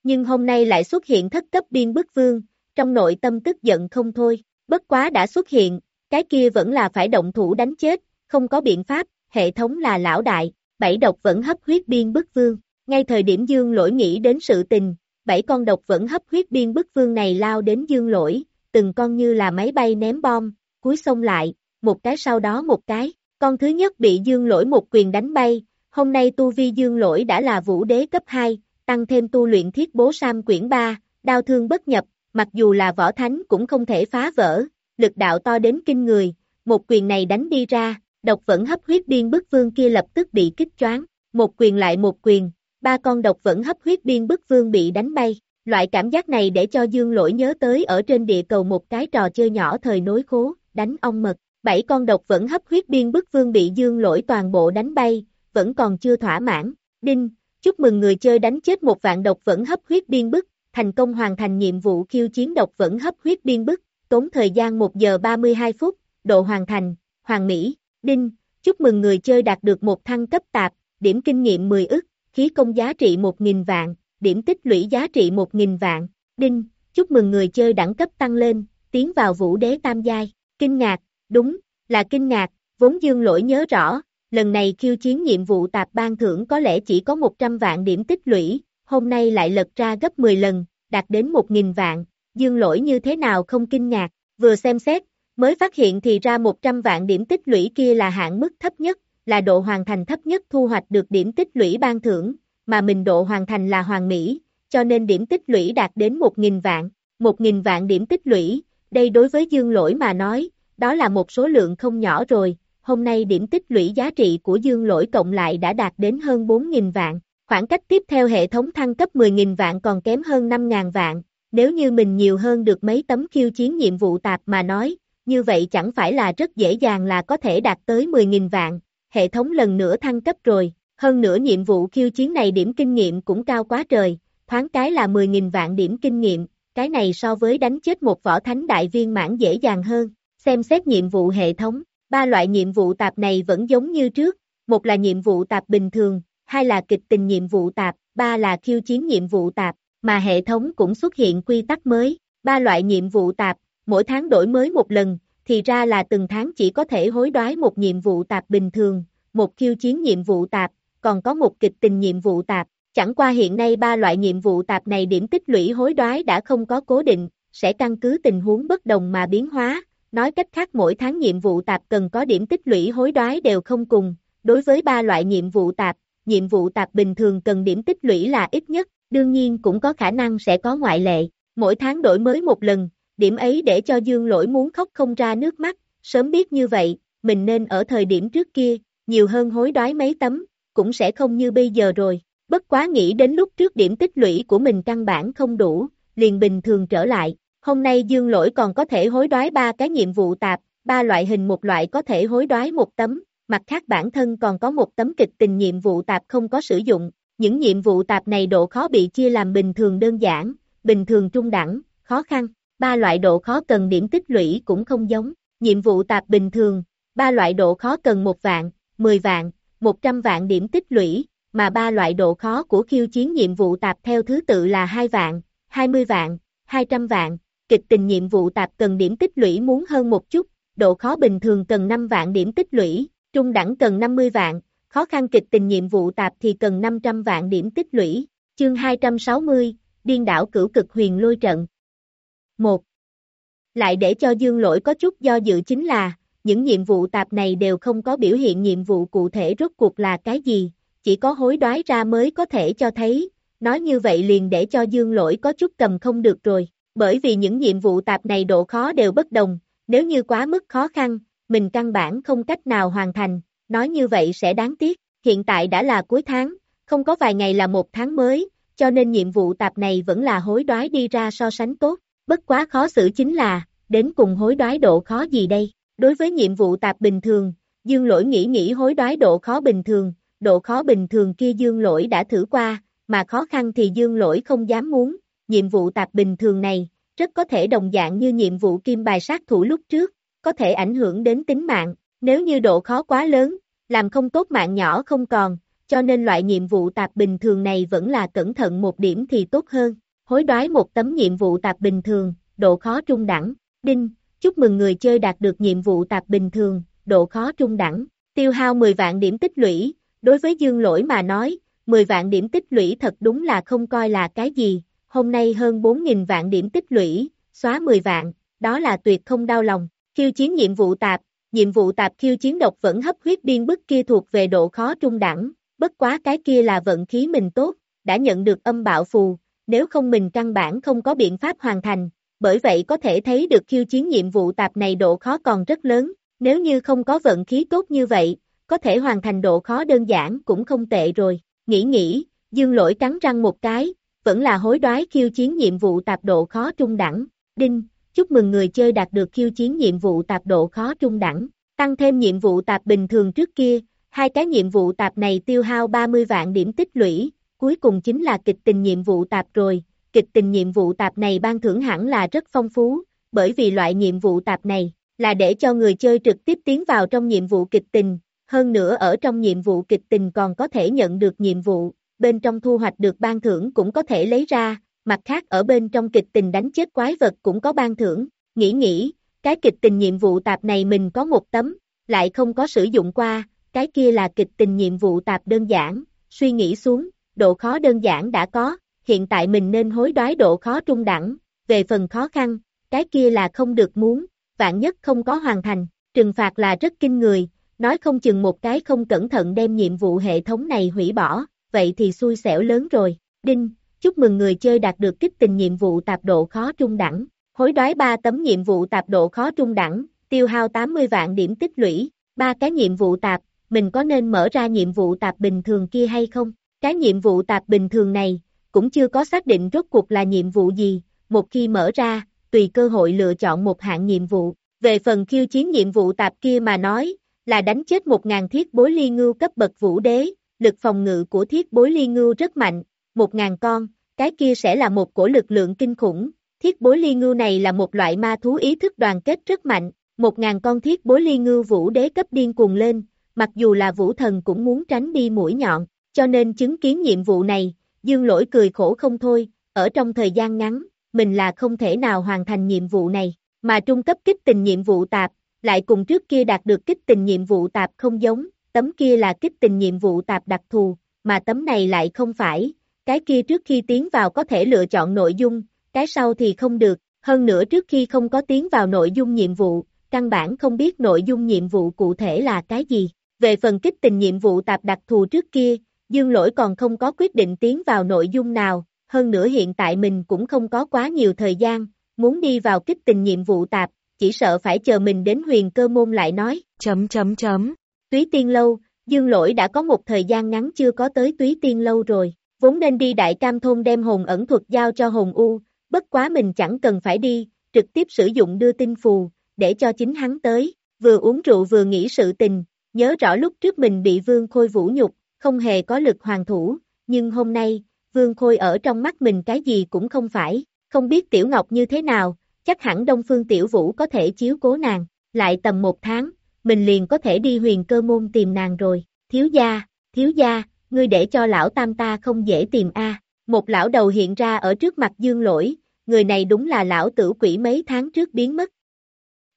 Nhưng hôm nay lại xuất hiện thất cấp biên bức vương, trong nội tâm tức giận không thôi, bất quá đã xuất hiện, cái kia vẫn là phải động thủ đánh chết, không có biện pháp, hệ thống là lão đại, bảy độc vẫn hấp huyết biên bức vương. Ngay thời điểm dương lỗi nghĩ đến sự tình, bảy con độc vẫn hấp huyết biên bức vương này lao đến dương lỗi, từng con như là máy bay ném bom, cuối xông lại, một cái sau đó một cái, con thứ nhất bị dương lỗi một quyền đánh bay, hôm nay tu vi dương lỗi đã là vũ đế cấp 2, tăng thêm tu luyện thiết bố Sam quyển 3, đau thương bất nhập, mặc dù là võ thánh cũng không thể phá vỡ, lực đạo to đến kinh người, một quyền này đánh đi ra, độc vẫn hấp huyết biên bức vương kia lập tức bị kích choáng, một quyền lại một quyền, ba con độc vẫn hấp huyết biên bức vương bị đánh bay. Loại cảm giác này để cho Dương Lỗi nhớ tới ở trên địa cầu một cái trò chơi nhỏ thời nối khố, đánh ong mật. Bảy con độc vẫn hấp huyết biên bức vương bị Dương Lỗi toàn bộ đánh bay, vẫn còn chưa thỏa mãn. Đinh, chúc mừng người chơi đánh chết một vạn độc vẫn hấp huyết biên bức, thành công hoàn thành nhiệm vụ khiêu chiến độc vẫn hấp huyết biên bức, tốn thời gian 1 giờ 32 phút, độ hoàn thành, hoàn mỹ. Đinh, chúc mừng người chơi đạt được một thăng cấp tạp, điểm kinh nghiệm 10 ức, khí công giá trị 1.000 vạn, điểm tích lũy giá trị 1.000 vạn. Đinh, chúc mừng người chơi đẳng cấp tăng lên, tiến vào vũ đế tam giai. Kinh ngạc, đúng, là kinh ngạc, vốn dương lỗi nhớ rõ, lần này khiêu chiến nhiệm vụ tạp ban thưởng có lẽ chỉ có 100 vạn điểm tích lũy, hôm nay lại lật ra gấp 10 lần, đạt đến 1.000 vạn, dương lỗi như thế nào không kinh ngạc, vừa xem xét, mới phát hiện thì ra 100 vạn điểm tích lũy kia là hạn mức thấp nhất, là độ hoàn thành thấp nhất thu hoạch được điểm tích lũy ban thưởng, mà mình độ hoàn thành là hoàn mỹ, cho nên điểm tích lũy đạt đến 1.000 vạn, 1.000 vạn điểm tích lũy, đây đối với dương lỗi mà nói, đó là một số lượng không nhỏ rồi, hôm nay điểm tích lũy giá trị của dương lỗi cộng lại đã đạt đến hơn 4.000 vạn, khoảng cách tiếp theo hệ thống thăng cấp 10.000 vạn còn kém hơn 5.000 vạn, nếu như mình nhiều hơn được mấy tấm khiêu chiến nhiệm vụ tạp mà nói, như vậy chẳng phải là rất dễ dàng là có thể đạt tới 10.000 vạn, hệ thống lần nữa thăng cấp rồi, hơn nữa nhiệm vụ khiêu chiến này điểm kinh nghiệm cũng cao quá trời, thoáng cái là 10.000 vạn điểm kinh nghiệm, cái này so với đánh chết một võ thánh đại viên mãn dễ dàng hơn, xem xét nhiệm vụ hệ thống, ba loại nhiệm vụ tạp này vẫn giống như trước, một là nhiệm vụ tạp bình thường, hai là kịch tình nhiệm vụ tạp, ba là khiêu chiến nhiệm vụ tạp, mà hệ thống cũng xuất hiện quy tắc mới, ba loại nhiệm vụ tạp, mỗi tháng đổi mới một lần, thì ra là từng tháng chỉ có thể hối đoái một nhiệm vụ tạp bình thường, một khiêu chiến nhiệm vụ tạp, còn có một kịch tình nhiệm vụ tạp. Chẳng qua hiện nay ba loại nhiệm vụ tạp này điểm tích lũy hối đoái đã không có cố định, sẽ căn cứ tình huống bất đồng mà biến hóa. Nói cách khác mỗi tháng nhiệm vụ tạp cần có điểm tích lũy hối đoái đều không cùng. Đối với ba loại nhiệm vụ tạp, nhiệm vụ tạp bình thường cần điểm tích lũy là ít nhất, đương nhiên cũng có khả năng sẽ có ngoại lệ. Mỗi tháng đổi mới một lần, điểm ấy để cho dương lỗi muốn khóc không ra nước mắt, sớm biết như vậy, mình nên ở thời điểm trước kia, nhiều hơn hối đoái mấy tấm, cũng sẽ không như bây giờ rồi. Bất quá nghĩ đến lúc trước điểm tích lũy của mình căn bản không đủ, liền bình thường trở lại. Hôm nay dương lỗi còn có thể hối đoái ba cái nhiệm vụ tạp, ba loại hình một loại có thể hối đoái một tấm, mặt khác bản thân còn có một tấm kịch tình nhiệm vụ tạp không có sử dụng. Những nhiệm vụ tạp này độ khó bị chia làm bình thường đơn giản, bình thường trung đẳng, khó khăn. Ba loại độ khó cần điểm tích lũy cũng không giống. Nhiệm vụ tạp bình thường, ba loại độ khó cần một vạn, 10 vạn, 100 vạn điểm tích lũy, mà ba loại độ khó của khiêu chiến nhiệm vụ tạp theo thứ tự là 2 vạn, 20 vạn, 200 vạn, kịch tình nhiệm vụ tạp cần điểm tích lũy muốn hơn một chút, độ khó bình thường cần 5 vạn điểm tích lũy, trung đẳng cần 50 vạn, khó khăn kịch tình nhiệm vụ tạp thì cần 500 vạn điểm tích lũy. Chương 260, Điên đảo cửu cực huyền lôi trận. 1. Lại để cho dương lỗi có chút do dự chính là, những nhiệm vụ tạp này đều không có biểu hiện nhiệm vụ cụ thể rốt cuộc là cái gì, chỉ có hối đoái ra mới có thể cho thấy, nói như vậy liền để cho dương lỗi có chút cầm không được rồi, bởi vì những nhiệm vụ tạp này độ khó đều bất đồng, nếu như quá mức khó khăn, mình căn bản không cách nào hoàn thành, nói như vậy sẽ đáng tiếc, hiện tại đã là cuối tháng, không có vài ngày là một tháng mới, cho nên nhiệm vụ tạp này vẫn là hối đoái đi ra so sánh tốt, bất quá khó xử chính là, đến cùng hối đoái độ khó gì đây? Đối với nhiệm vụ tạp bình thường, dương lỗi nghĩ nghĩ hối đoái độ khó bình thường, độ khó bình thường kia dương lỗi đã thử qua, mà khó khăn thì dương lỗi không dám muốn, nhiệm vụ tạp bình thường này, rất có thể đồng dạng như nhiệm vụ kim bài sát thủ lúc trước, có thể ảnh hưởng đến tính mạng, nếu như độ khó quá lớn, làm không tốt mạng nhỏ không còn, cho nên loại nhiệm vụ tạp bình thường này vẫn là cẩn thận một điểm thì tốt hơn, hối đoái một tấm nhiệm vụ tạp bình thường, độ khó trung đẳng, đinh, chúc mừng người chơi đạt được nhiệm vụ tạp bình thường, độ khó trung đẳng, tiêu hao 10 vạn điểm tích lũy, đối với dương lỗi mà nói, 10 vạn điểm tích lũy thật đúng là không coi là cái gì, hôm nay hơn 4.000 vạn điểm tích lũy, xóa 10 vạn, đó là tuyệt không đau lòng. Khiêu chiến nhiệm vụ tạp, nhiệm vụ tạp khiêu chiến độc vẫn hấp huyết biên bức kia thuộc về độ khó trung đẳng, bất quá cái kia là vận khí mình tốt, đã nhận được âm bạo phù, nếu không mình căn bản không có biện pháp hoàn thành, bởi vậy có thể thấy được khiêu chiến nhiệm vụ tạp này độ khó còn rất lớn, nếu như không có vận khí tốt như vậy, có thể hoàn thành độ khó đơn giản cũng không tệ rồi, nghĩ nghĩ, dương lỗi cắn răng một cái, vẫn là hối đoái khiêu chiến nhiệm vụ tạp độ khó trung đẳng, đinh, chúc mừng người chơi đạt được khiêu chiến nhiệm vụ tạp độ khó trung đẳng, tăng thêm nhiệm vụ tạp bình thường trước kia, hai cái nhiệm vụ tạp này tiêu hao 30 vạn điểm tích lũy, cuối cùng chính là kịch tình nhiệm vụ tạp rồi, kịch tình nhiệm vụ tạp này ban thưởng hẳn là rất phong phú, bởi vì loại nhiệm vụ tạp này, là để cho người chơi trực tiếp tiến vào trong nhiệm vụ kịch tình, hơn nữa ở trong nhiệm vụ kịch tình còn có thể nhận được nhiệm vụ, bên trong thu hoạch được ban thưởng cũng có thể lấy ra, mặt khác ở bên trong kịch tình đánh chết quái vật cũng có ban thưởng, nghĩ nghĩ, cái kịch tình nhiệm vụ tạp này mình có một tấm, lại không có sử dụng qua, cái kia là kịch tình nhiệm vụ tạp đơn giản, suy nghĩ xuống, độ khó đơn giản đã có, hiện tại mình nên hối đoái độ khó trung đẳng, về phần khó khăn, cái kia là không được muốn, vạn nhất không có hoàn thành, trừng phạt là rất kinh người, nói không chừng một cái không cẩn thận đem nhiệm vụ hệ thống này hủy bỏ, vậy thì xui xẻo lớn rồi, đinh, chúc mừng người chơi đạt được kích tình nhiệm vụ tạp độ khó trung đẳng, hối đoái 3 tấm nhiệm vụ tạp độ khó trung đẳng, tiêu hao 80 vạn điểm tích lũy, ba cái nhiệm vụ tạp, mình có nên mở ra nhiệm vụ tạp bình thường kia hay không? Cái nhiệm vụ tạp bình thường này, cũng chưa có xác định rốt cuộc là nhiệm vụ gì, một khi mở ra, tùy cơ hội lựa chọn một hạng nhiệm vụ. Về phần khiêu chiến nhiệm vụ tạp kia mà nói, là đánh chết 1.000 thiết bối ly ngưu cấp bậc vũ đế, lực phòng ngự của thiết bối ly ngưu rất mạnh, một ngàn con, cái kia sẽ là một cổ lực lượng kinh khủng. Thiết bối ly ngưu này là một loại ma thú ý thức đoàn kết rất mạnh, Một ngàn con thiết bối ly ngưu vũ đế cấp điên cuồng lên, mặc dù là vũ thần cũng muốn tránh đi mũi nhọn, cho nên chứng kiến nhiệm vụ này, dương lỗi cười khổ không thôi, ở trong thời gian ngắn, mình là không thể nào hoàn thành nhiệm vụ này, mà trung cấp kích tình nhiệm vụ tạp, lại cùng trước kia đạt được kích tình nhiệm vụ tạp không giống, tấm kia là kích tình nhiệm vụ tạp đặc thù, mà tấm này lại không phải, cái kia trước khi tiến vào có thể lựa chọn nội dung, cái sau thì không được, hơn nữa trước khi không có tiến vào nội dung nhiệm vụ, căn bản không biết nội dung nhiệm vụ cụ thể là cái gì. Về phần kích tình nhiệm vụ tạp đặc thù trước kia, Dương Lỗi còn không có quyết định tiến vào nội dung nào, hơn nữa hiện tại mình cũng không có quá nhiều thời gian, muốn đi vào kích tình nhiệm vụ tạp, chỉ sợ phải chờ mình đến huyền cơ môn lại nói, chấm chấm chấm. Túy tiên lâu, Dương Lỗi đã có một thời gian ngắn chưa có tới túy tiên lâu rồi, vốn nên đi đại cam thôn đem hồn ẩn thuật giao cho hồn u, bất quá mình chẳng cần phải đi, trực tiếp sử dụng đưa tin phù, để cho chính hắn tới, vừa uống rượu vừa nghĩ sự tình, nhớ rõ lúc trước mình bị vương khôi vũ nhục, không hề có lực hoàng thủ, nhưng hôm nay, vương khôi ở trong mắt mình cái gì cũng không phải, không biết tiểu ngọc như thế nào, chắc hẳn đông phương tiểu vũ có thể chiếu cố nàng, lại tầm một tháng, mình liền có thể đi huyền cơ môn tìm nàng rồi, thiếu gia, thiếu gia, ngươi để cho lão tam ta không dễ tìm a. Một lão đầu hiện ra ở trước mặt dương lỗi, người này đúng là lão tử quỷ mấy tháng trước biến mất.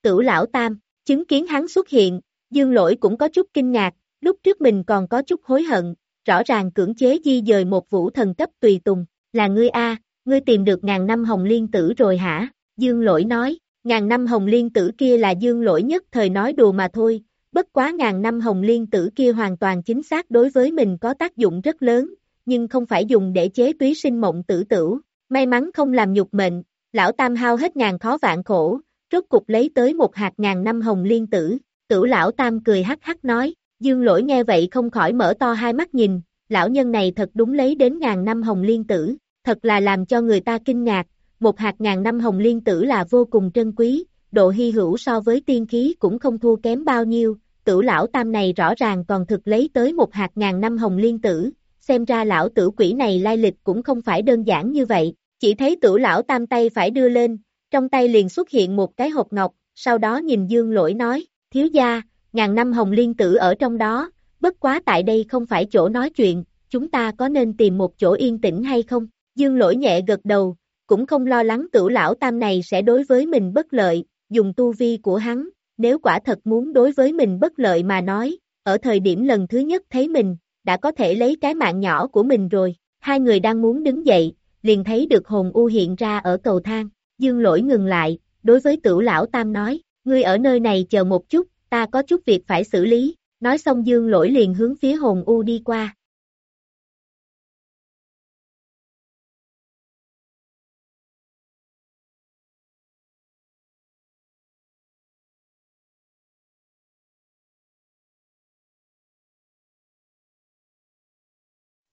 Tử lão tam, chứng kiến hắn xuất hiện, dương lỗi cũng có chút kinh ngạc, lúc trước mình còn có chút hối hận, rõ ràng cưỡng chế di dời một vũ thần cấp tùy tùng, là ngươi a, ngươi tìm được ngàn năm hồng liên tử rồi hả? Dương lỗi nói, ngàn năm hồng liên tử kia là dương lỗi nhất thời nói đùa mà thôi, bất quá ngàn năm hồng liên tử kia hoàn toàn chính xác đối với mình có tác dụng rất lớn, nhưng không phải dùng để chế túy sinh mộng tử tử, may mắn không làm nhục mệnh, lão tam hao hết ngàn khó vạn khổ, rốt cục lấy tới một hạt ngàn năm hồng liên tử, tử lão tam cười hắc hắc nói, dương lỗi nghe vậy không khỏi mở to hai mắt nhìn, lão nhân này thật đúng lấy đến ngàn năm hồng liên tử, thật là làm cho người ta kinh ngạc, một hạt ngàn năm hồng liên tử là vô cùng trân quý, độ hy hữu so với tiên khí cũng không thua kém bao nhiêu, tử lão tam này rõ ràng còn thực lấy tới một hạt ngàn năm hồng liên tử, xem ra lão tử quỷ này lai lịch cũng không phải đơn giản như vậy, chỉ thấy tử lão tam tay phải đưa lên, trong tay liền xuất hiện một cái hộp ngọc, sau đó nhìn dương lỗi nói, thiếu gia, ngàn năm hồng liên tử ở trong đó, bất quá tại đây không phải chỗ nói chuyện, chúng ta có nên tìm một chỗ yên tĩnh hay không? Dương lỗi nhẹ gật đầu, cũng không lo lắng tử lão tam này sẽ đối với mình bất lợi, dùng tu vi của hắn, nếu quả thật muốn đối với mình bất lợi mà nói, ở thời điểm lần thứ nhất thấy mình, đã có thể lấy cái mạng nhỏ của mình rồi, hai người đang muốn đứng dậy, liền thấy được hồn u hiện ra ở cầu thang, dương lỗi ngừng lại, đối với tửu lão tam nói, ngươi ở nơi này chờ một chút, ta có chút việc phải xử lý, nói xong dương lỗi liền hướng phía hồn u đi qua.